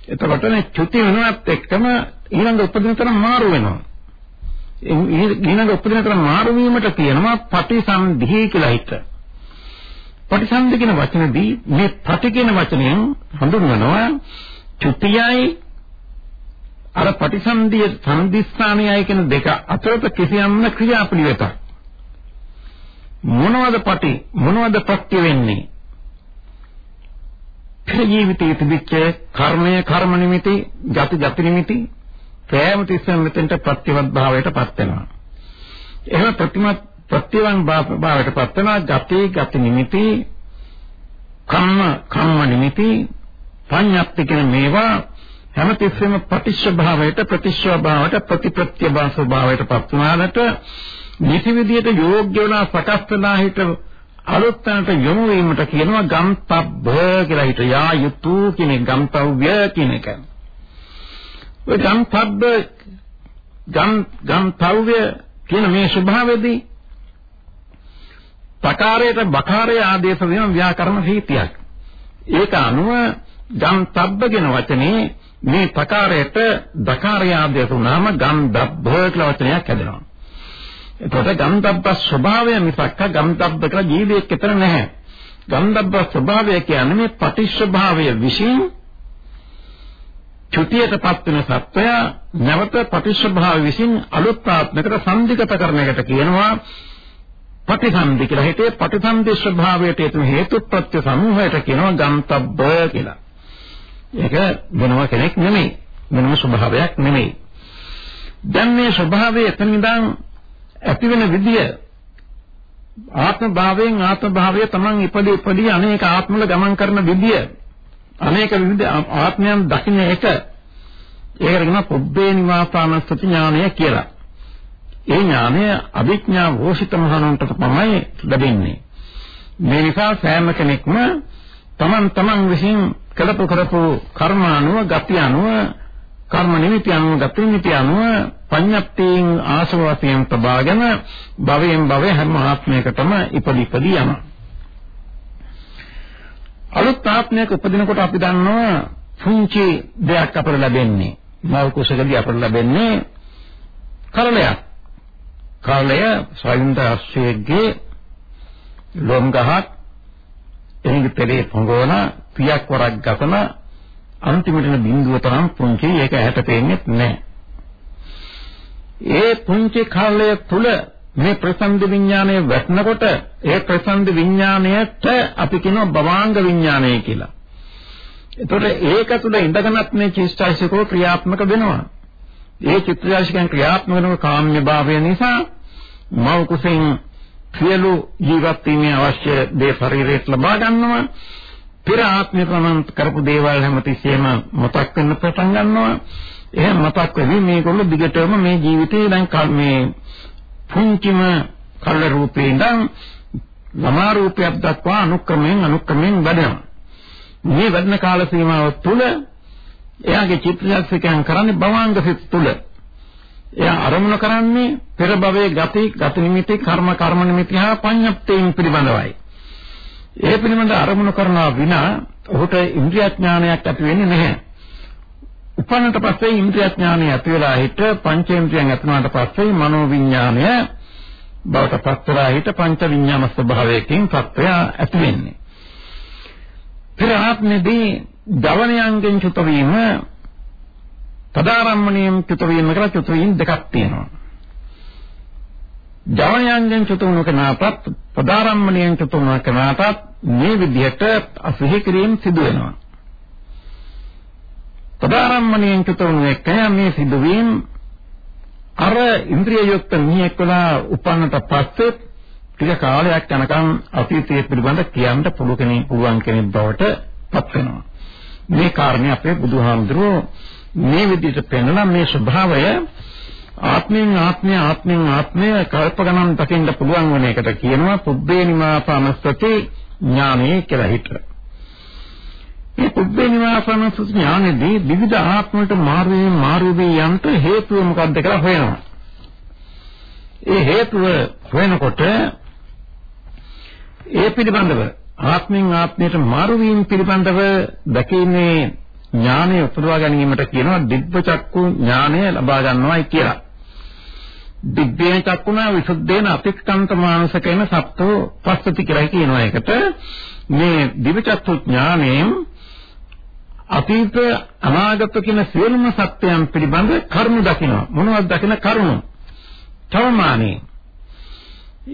Speaker 2: එතකොට මේ චුති වෙනවත් එක්කම ඊළඟ උපදින තරම් මාරු වෙනවා. ඊළඟ උපදින තරම් මාරු වීමට කියනවා පටිසන්ධි කියලා හිත. පටිසන්ධි කියන වචනේදී මේ පටි කියන වචනයෙන් හඳුන්වනවා චුතියයි අර පටිසන්ධිය සම්දිස්ථානයයි කියන දෙක අතරත කිසියම්ම ක්‍රියාපිළිවෙතක් මොනවද පටි මොනවද ප්‍රත්‍ය වෙන්නේ පෙර ජීවිතයේ තිබිච්ච කර්මය කර්ම නිමිති ගති ගති නිමිති සෑම තිස්සෙම මෙතෙන්ට ප්‍රත්‍යවත් භාවයටපත් වෙනවා. එහෙම ප්‍රතිමත් ප්‍රත්‍යවන් භාවයටපත් වෙනවා ගති ගති නිමිති කම්ම කම්ම නිමිති පඤ්ඤප්ති කියන මේවා හැම තිස්සෙම ප්‍රතිස්වභාවයට ප්‍රතිස්වභාවයට ප්‍රතිප්‍රත්‍ය භාවයටපත් වුණාට නිසි විදියට යෝග්‍ය වුණා සකස් වෙනා හිට අලුත් තැනට යොමු වීමට කියනවා ගම්තබ්බ කියලා හිත යා යුතු කියන ගම්තව්‍ය කියන එක. ඔය ගම්තබ්බ ගම් ගම්තව්‍ය කියන මේ ස්වභාවයේදී පකාරයට බකාරය ආදේශ වෙන ව්‍යාකරණ රීතියක්. ඒක අනුව ගම්තබ්බ කියන වචනේ මේ පකාරයට දකාරය ආදේශ වුණාම ගම්දබ්බ කියලා වචනයක් හැදෙනවා. එතකොට ගන්ධබ්බ ස්වභාවය මිසක් ගන්ධබ්බ කියලා ජීවියෙක් විතර නැහැ. ගන්ධබ්බ ස්වභාවය කියන්නේ මේ පටිච්චභාවය විශ්ින් චුතියටපත් වෙන සත්වය නැවත පටිච්චභාවය විශ්ින් අලුත් ප්‍රාත්මකට සම්දිගත කරන එකට කියනවා පටිසන්ධි කියලා. හිතේ පටිසන්ධි ස්වභාවයට හේතු හේතුප්‍රත්‍ය සමූහයට කියනවා ගන්තබ්බ කියලා. ඒක වෙනම කෙනෙක් නෙමෙයි. වෙනම ස්වභාවයක් නෙමෙයි. දැන් මේ ස්වභාවය එතන ඉඳන් ඇති වෙන විදිය ආත්ම භාවයෙන් ආත්ම භාවය තමන් ඉපදී ඉපදී අනේක ආත්මවල ගමන් කරන විදිය අනේක විවිධ ආත්මයන් දකින්න එක ඒකට කියනවා පුබ්බේ නිවාසානස්සති ඥානය කියලා. ඒ ඥානය අභිඥා ഘോഷිත මහණන්ට තමයි ලැබෙන්නේ. මේ නිසා සෑම කෙනෙක්ම තමන් තමන් විසින් කළපු කරපු කර්ම අනුව ගති අනුව කර්ම නිමිති අනුව ගති නිමිති අනුව පඤ්ඤප්තියෙන් ආශවයෙන් තබාගෙන භවයෙන් භවය හැම ආත්මයකටම ඉපදි ඉපදි යනවා. අලුත් ආත්මයක උපදිනකොට අපි දන්නවා පුංචි දෙයක් අපට ලැබෙන්නේ. මව කුසකදී අපට ලැබෙන්නේ කරලයක්. කාලය සයින්ද අශ්වයේගේ ලොම් ගහක් එනිගේ පෙරේ පොඟවන පියක් වරක් ගතන අන්තිමට බිඳුව තරම් පුංචි ඒක ඇහැට පේන්නේ නැහැ. ඒ පුංචි කාලය තුල මේ ප්‍රසන්ද විඥානය වැටෙනකොට ඒ ප්‍රසන්ද විඥාණයට අපි කියනවා භවාංග විඥානය කියලා. එතකොට ඒක තුළ ඉඳගෙනත් මේ චිත්තචෛසිකෝ ක්‍රියාත්මක වෙනවා. ඒ චිත්තචෛසිකයන් ක්‍රියාත්මක වෙන කාම්‍ය භාවය නිසා මව කුසෙන් සියලු ජීවත් වීමේ අවශ්‍ය දේ ශරීරයට ලබා ගන්නවා. පෙර ආත්මය ප්‍රමන් කරපු දේවල් හැමතිස්සෙම මතක් වෙන්න පටන් ගන්නවා. එහෙනම් මතක් වෙවි මේගොල්ලෝ දිගටම මේ ජීවිතේ දැන් මේ පුංචිම කල්ල රූපේ ඉඳන් ළමා රූපයක් දක්වා අනුක්‍රමයෙන් අනුක්‍රමයෙන් වැඩෙනවා. මේ වැඩන කාල සීමාව තුළ එයාගේ චිත්තජාසිකයන් කරන්නේ භවාංග සිත් තුළ. එයා අරමුණ කරන්නේ පෙර භවයේ ගති, ගති නිමිති, කර්ම කර්ම නිමිති හා පඤ්ඤප්තේන් පිළිබඳවයි. ඒ පිළිබඳ අරමුණ කරනවා විනා ඔහුට ඉන්ද්‍රිය ඥානයක් ඇති වෙන්නේ නැහැ. උපන්නට පස්සේ ඉන්ද්‍රිය ඥානය ඇති වෙලා හිට පංචේන්ද්‍රියන් ඇති වුණාට පස්සේ මනෝ විඥානය බවට පත් වෙලා හිට පංච විඥාන ස්වභාවයකින් සත්‍යය ඇති වෙන්නේ. පෙර ආත්මෙදී දවණයන්ගෙන් චුත වීම තදාරම්මණයෙන් චුත වීම කියලා චුත වීම දෙකක් තියෙනවා. දවණයන්ගෙන් චුත වුණ කෙනාටත් තදාරම්මණයෙන් චුත වුණ කෙනාටත් මේ විදිහට අසුහි කිරීම සිදු වෙනවා. තදාරම්මණයෙන් චුත වුණ එකයා මේ සිදුවීම අර ඉන්ද්‍රිය යුක්ත මිනිහෙක් වෙලා උපන්නට පස්සේ ටික කාලයක් යනකම් අතීතයේ පිළිබඳ කියන්න පුළුවන් කෙනෙක් පුළුවන් කෙනෙක් බවට පත් වෙනවා. මේ කාරණේ අපේ බුදුහාමුදුරුවෝ මේ විදිහට පෙන්වන මේ ස්වභාවය ආත්මෙන් ආත්මය ආත්මෙන් ආත්මය කල්ප ගණන් දකින්න පුළුවන් වෙන එකට කියනවා පුබ්බේ නිමාපමස්සති ඥානෙ කියලා හිතට. මේ පුබ්බේ නිමාපමස්සති ඥානෙදී විවිධ ආත්මවලට මාරු වී මාරු වී යන්ට හේතුව මොකක්ද කියලා හොයනවා. ඒ හේතුව හොයනකොට ඒ පිළිබඳව ආත්මෙන් ආත්මයට මාරු වීම පිළිබඳව දැකීමේ ඥානය උපදවා ගැනීමට කියනවා දිබ්බ චක්කු ඥානය ලබා ගන්නවායි කියලා. දිබ්බේන චක්කුණා විසුද්ධේන අපික්කන්ත මානසකේන සත්‍යෝ පස්සති කියලා කියනවා ඒකට. මේ දිබ්බ චක්කු ඥානයෙන් අතීත අනාගත කියන සියලුම සත්‍යයන් පිළිබඳ කරුණු දකිනවා. මොනවද දකින කරුණු? තවමානේ.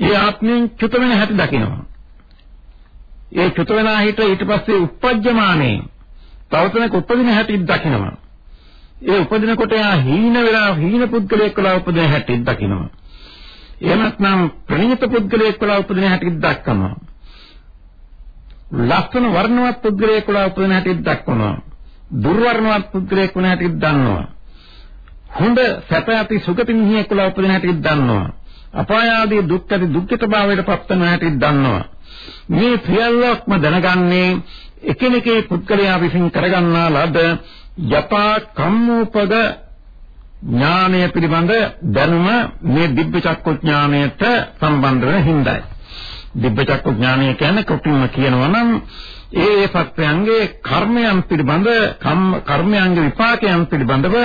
Speaker 2: ඒ ආත්මෙන් චුත වෙන හැටි දකිනවා. ඒ චුත වෙනා හිත ඊට පස්සේ උපජ්ජමානේ තවතනක උපදින හැටි දකිනවා. ඒ උපදිනකොට යා හීන වෙලා හීන පුද්ගලයෙක් වෙලා උපදින හැටි දකිනවා. එහෙමත් නම් ප්‍රණීත පුද්ගලයෙක් වෙලා උපදින හැටි දක්කනවා. ලක්ෂණ වර්ණවත් පුද්ගලයෙක් වෙලා උපදින හැටි දක්වනවා. දුර්වර්ණවත් පුද්ගලයෙක් වෙන හැටි දන්නවා. හොඳ සැප ඇති සුගති මිනිහෙක් වෙලා උපදින හැටි දන්නවා. අපාය ආදී දුක් ඇති දුක්ඛිත භාවයට පත් වෙන හැටි දන්නවා. මේ සියල්ලක්ම දැනගන්නේ එකිනෙකේ පුද්ගලයා විසින් කරගන්නා ලද යථා කම්මෝපද ඥානය පිළිබඳ දැනුම මේ දිබ්බ චක්කු ඥානයට සම්බන්ධ වෙන හිඳයි. දිබ්බ චක්කු ඥානය කියන්නේ කොටින්ම කියනවා නම් ඒ සත්‍යයන්ගේ කර්මයන් පිළිබඳ කර්මයන්ගේ විපාකයන් පිළිබඳව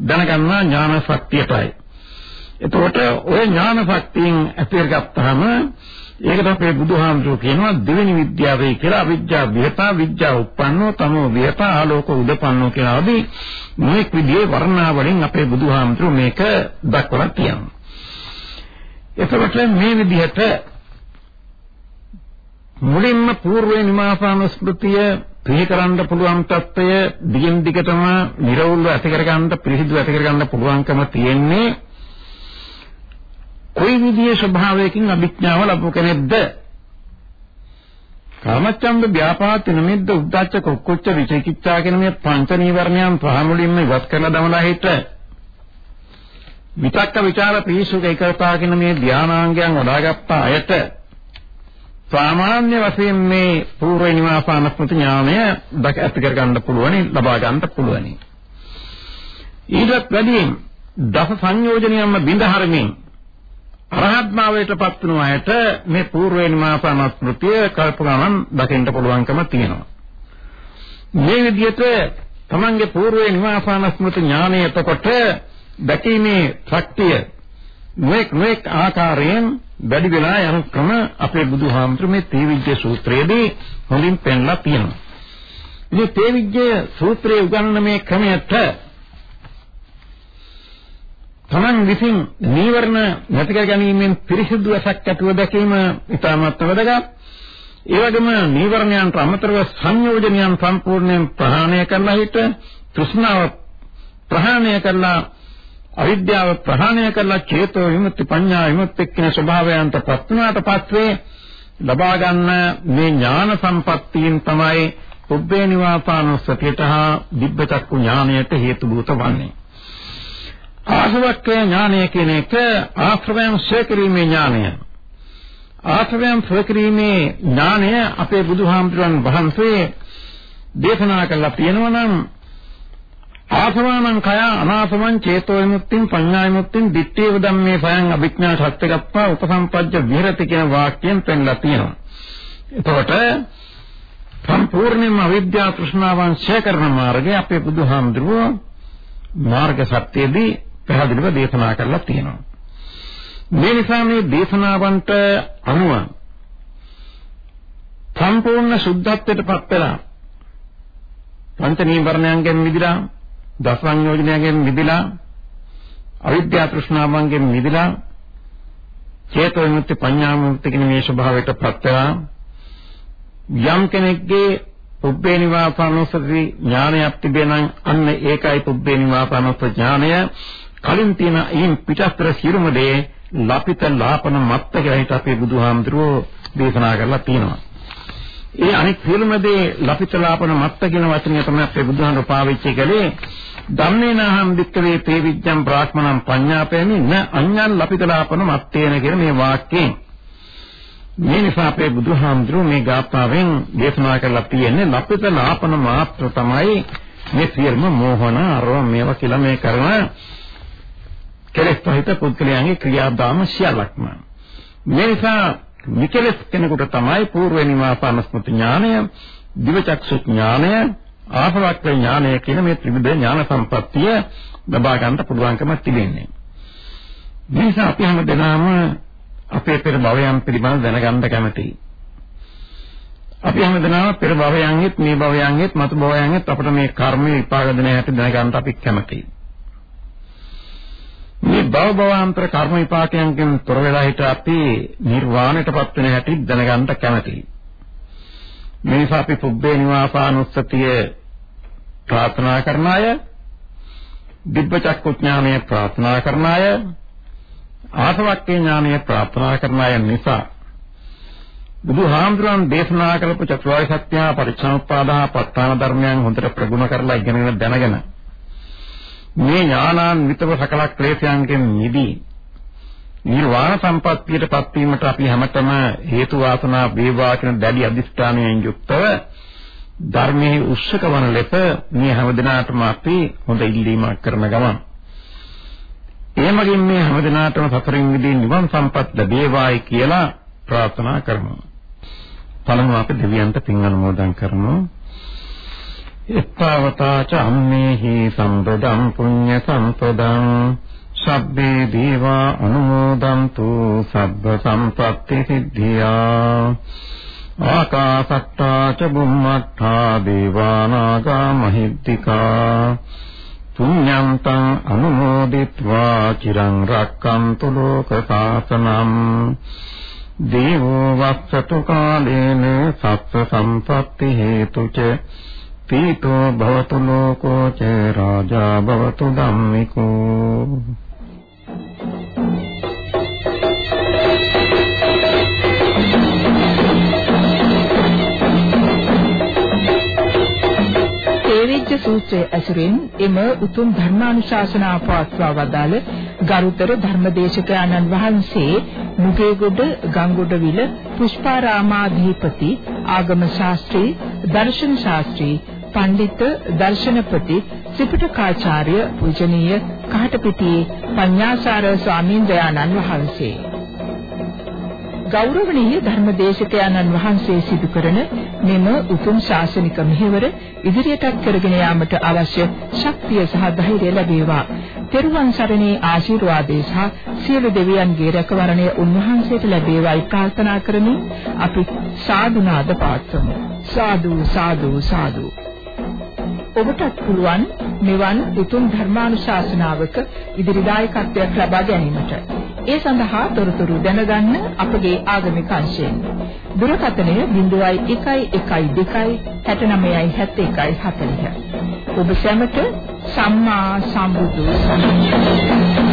Speaker 2: දැනගන්නා ඥාන ශක්තියටයි. එතකොට ওই ඥාන ශක්තියෙන් ඇතිරගත්තාම ඒකට අපේ බුදුහාමුදුරුවෝ කියනවා දෙවෙනි විද්‍යාවේ කියලා අවිද්‍යාව විහතා විද්‍යා උප්පන්නෝ තමෝ විහතා ආලෝක උදපන්නෝ කියලා අපි මේ විදිහේ වර්ණාවලින් අපේ බුදුහාමුදුරුවෝ මේක දක්වලා තියෙනවා. එතකොට මේ විදිහට මුලින්ම పూర్ව නිමාසානුස්මෘතිය පිළිකරන්න පුළුවන් తত্ত্বය දිගින් දිගටම නිරවුල්ව ඇති කරගන්න පිළිසිදු ඇති කරගන්න පුළුවන්කම තියෙන්නේ කොයි විදිහේ ස්වභාවයකින් අභිඥාව ලැබු කෙනෙක්ද? කාමච්ඡන්ද ව්‍යාපාද නිමිද්ද උද්දච්ච කුක්කුච්ච විචිකිච්ඡා කියන මේ පංච නීවරණයන් පහමුලින්ම ඉවත් කරලා දමලා හිට විතක්ක ਵਿਚාර පිහිසුක එකතා කියන මේ ධානාංගයන් වඩාගත්ත අයට සාමාන්‍ය වශයෙන් මේ පූර්ව නිවාසාන ස්මෘති ඥානය දක ඇති කර ගන්න පුළුවනි ලබා ගන්න පුළුවනි ඊටත් වැඩියෙන් දස සංයෝජනයන්ම බිඳහරමින් රහත් අරහත්භාවයටපත් වෙන අයට මේ පූර්වේනිමාසානස්මෘතිය කල්පනානම් දකින්න පුළුවන්කම තියෙනවා. මේ විදිහට තමන්ගේ පූර්වේනිමාසානස්මෘති ඥානය එතකොට දැකීමේ ශක්තිය මේක මේක ආකාරයෙන් වැඩි වෙලා යන ක්‍රම අපේ බුදුහාමුදුරු මේ තේවිජ්ජ සූත්‍රයේදී හොඳින් පෙන්ලා තියෙනවා. ඉතින් තේවිජ්ජ සූත්‍රයේ උගන්වන මේ ක්‍රමයට තමන් විසින් නීවරණ නැති කර ගැනීමෙන් පිරිසිදු ඇසක් ඇතුව දැකීම ඉතාමත් වැදගත්. ඒ වගේම නීවරණයන්ට අමතරව සංයෝජනයන් සම්පූර්ණයෙන් ප්‍රහාණය කරලා හිට තෘෂ්ණාව ප්‍රහාණය කරලා අවිද්‍යාව ප්‍රහාණය කරලා චේතෝ විමුක්ති පඤ්ඤා විමුක්ති කියන ස්වභාවයන්ට පත්වනාට පස්සේ ලබා ගන්න මේ ඥාන සම්පත්තියෙන් තමයි පුබ්බේ නිවාපානුස්සතියට හා දිබ්බචක්කු ඥානයට හේතු භූත වන්නේ. ආසවක්ඛය ඥානය කියන එක ආශ්‍රවයන් ශේකරීමේ ඥානය. ආශ්‍රවයන් ශේකරීමේ ඥානය අපේ බුදුහාමුදුරන් වහන්සේ දේශනා කළා තියෙනවා නම් ආසවානං කය අනාසවං චේතෝ විමුක්තිං පඤ්ඤා විමුක්තිං ditthේව ධම්මේ සයන් අභිඥා සත්‍යගත්තා උපසම්පජ්ජ විහෙරති කියන වාක්‍යයෙන් පෙන්නලා තියෙනවා. එතකොට සම්පූර්ණයෙන්ම අවිද්‍යා තෘෂ්ණාවන් ඡය කරන මාර්ගය අපේ බුදුහාමුදුරුවෝ මාර්ග සත්‍යයේදී පැහැදිලිව දේශනා කරලා තියෙනවා. මේ නිසා මේ දේශනාවන්ට අනුව සම්පූර්ණ සුද්ධත්වයටපත් වෙලා පංච නීවරණයන්ගෙන් මිදලා දස සංයෝජනයන්ගෙන් මිදලා අවිද්‍යා තෘෂ්ණාවන්ගෙන් මිදලා චේතෝ විමුක්ති පඤ්ඤා විමුක්ති කියන මේ ස්වභාවයටපත් වෙලා යම් කෙනෙක්ගේ පුබ්බේ නිවාසානුස්සති ඥානයක් තිබෙනනම් අන්න ඒකයි පුබ්බේ නිවාසානුස්සති ඥානය කලින් තියෙන ඊන් පිටස්තර සිරුම දේ ලපිත ලාපන මත්ත කියලා හිත අපේ බුදුහාමුදුරුවෝ දේශනා කරලා තියෙනවා. ඒ අනිත් සියලුම දේ ලපිත ලාපන මත්ත කියන වචනය තමයි අපේ බුදුහාමුදුරුවෝ පාවිච්චි කළේ. ධම්මේනහම් වික්කවේ තේ විද්‍යම් බ්‍රාහ්මණම් පඤ්ඤාපේමි න අඤ්ඤං ලපිත ලාපන මත්තේන කියන මේ වාක්‍යයෙන් මේ නිසා අපේ බුදුහාමුදුරුවෝ මේ ගාථාවෙන් දේශනා කරලා තියෙන්නේ ලපිත ලාපන මාත්‍ර තමයි මේ සියල්ම මෝහන අරව මේවා කියලා මේ කරන කෙලෙස් සහිත පුද්ගලයන්ගේ ක්‍රියාදාම සියල්ලක්ම. මේ නිසා නිකලස් කෙනෙකුට තමයි పూర్ව නිවාසානස්මෘති ඥානය, දිවචක්සු ඥානය, ආසවක්ඛ ඥානය කියන මේ ත්‍රිවිධ ඥාන සම්පත්තිය ලබා ගන්න පුළුවන්කම තිබෙන්නේ. මේ නිසා අපි හැමදෙනාම අපේ පෙර භවයන් පිළිබඳව දැනගන්න කැමතියි. අපි හැමදෙනාම පෙර භවයන්ෙත් මේ භවයන්ෙත් මතු භවයන්ෙත් අපිට මේ කර්ම විපාක දෙන හැටි දැනගන්න අපි කැමතියි. මේ භව භවාන්තර කර්ම විපාකයන්ගෙන් තොර වෙලා හිට අපි නිර්වාණයටපත් වෙන හැටි දැනගන්න කැමතියි. මේ නිසා අපි පුබ්බේ නිවාසානුස්සතිය ප්‍රාර්ථනා කරන අය, දිබ්බ චක්කු ඥානය ප්‍රාර්ථනා කරන අය, ආසවක්ඛේ ඥානය ප්‍රාර්ථනා කරන අය නිසා බුදුහාමුදුරන් දේශනා කරපු චතුරාර්ය සත්‍ය පරිච්ඡානෝපාදා පස්ථාන ධර්මයන් හොඳට ප්‍රගුණ කරලා ඉගෙනගෙන දැනගෙන මේ ඥානාන්විතව සකල ක්ලේශයන්ගෙන් මිදී නිර්වාණ සම්පත්තියටපත් වීමට අපි හැමතෙම හේතු වාසනා වේවා කියන දැඩි අදිෂ්ඨානයෙන් යුක්තව ධර්මයේ උත්සක වන ලෙස මේ හැමදිනාටම අපි හොඳ ඉල්ලීමක් කරන ගමන් එමගින් මේ හැමදිනාටම සතරින් විදී නිවන් සම්පත් ලැබේවායි කියලා ප්‍රාර්ථනා කරමු. පළමුව අපි දෙවියන්ට පින් අනුමෝදන් කරමු. එත්තාවතා ච අම්මේහි සම්පදං පුඤ්ඤ සම්පදං සබ්බේ දීවා අනුමෝදන්තු සබ්බ සම්පත්ති සිද්ධියා ආකාසත්තා ච බුම්මත්තා දේවානාගා මහිද්దికා පුඤ්ඤන්තං අනුමෝදිත්වා චිරං රක්칸තු ලෝක සාසනං දේවෝ වස්සතු කාලේන සත්ත්ව සම්පatti හේතුච පීතෝ භවතු ලෝකෝ ච රාජා භවතු ධම්මිකෝ
Speaker 1: තේවිච්ච සූත්‍රයේ ඇසුරින් එම උතුම් ධර්මානුශාසනා පවත්වා වදාළ ගරුතර ධර්මදේශකයන්න් වහන්සේ මුගේගොඩ ගංගොඩවිල පුෂ්පාරාමාධිපති ආගම ශාස්ත්‍රී දර්ශන ශාස්ත්‍රී පඬිත් දර්ශනපති ත්‍රිපිටකාචාර්ය පූජනීය කහටපිටියේ පඤ්ඤාසාර ස්වාමීන් වහන්සේ ගෞරවනීය ධර්මදේශකයන්න් වහන්සේ සිදු කරන මෙම උතුම් ශාසනික මෙහෙවර ඉදිරියටත් කරගෙන යාමට අවශ්‍ය ශක්තිය සහ ධෛර්යය ලැබේවා. තෙරුවන් සරණේ ආශිර්වාදේ සහ සියලු දෙවියන්ගේ රැකවරණය උන්වහන්සේට ලැබේවායි ප්‍රාර්ථනා කරමින් අපි සාදුනාද පාත්වමු. සාදු සාදු සාදු. ඔබටත් පුළුවන් මෙවන් උතුම් ධර්මානුශාසනාවක ඉදිරි දායකත්වයක් ලබා ගැනීමට. ඒ සඳහා තොරතුරු දැනගන්න අපගේ ආගමික අංශයෙන්. දුරකථනය 0112 6971 40. ඔබ සැමට සම්මා සම්බුදු සරණයි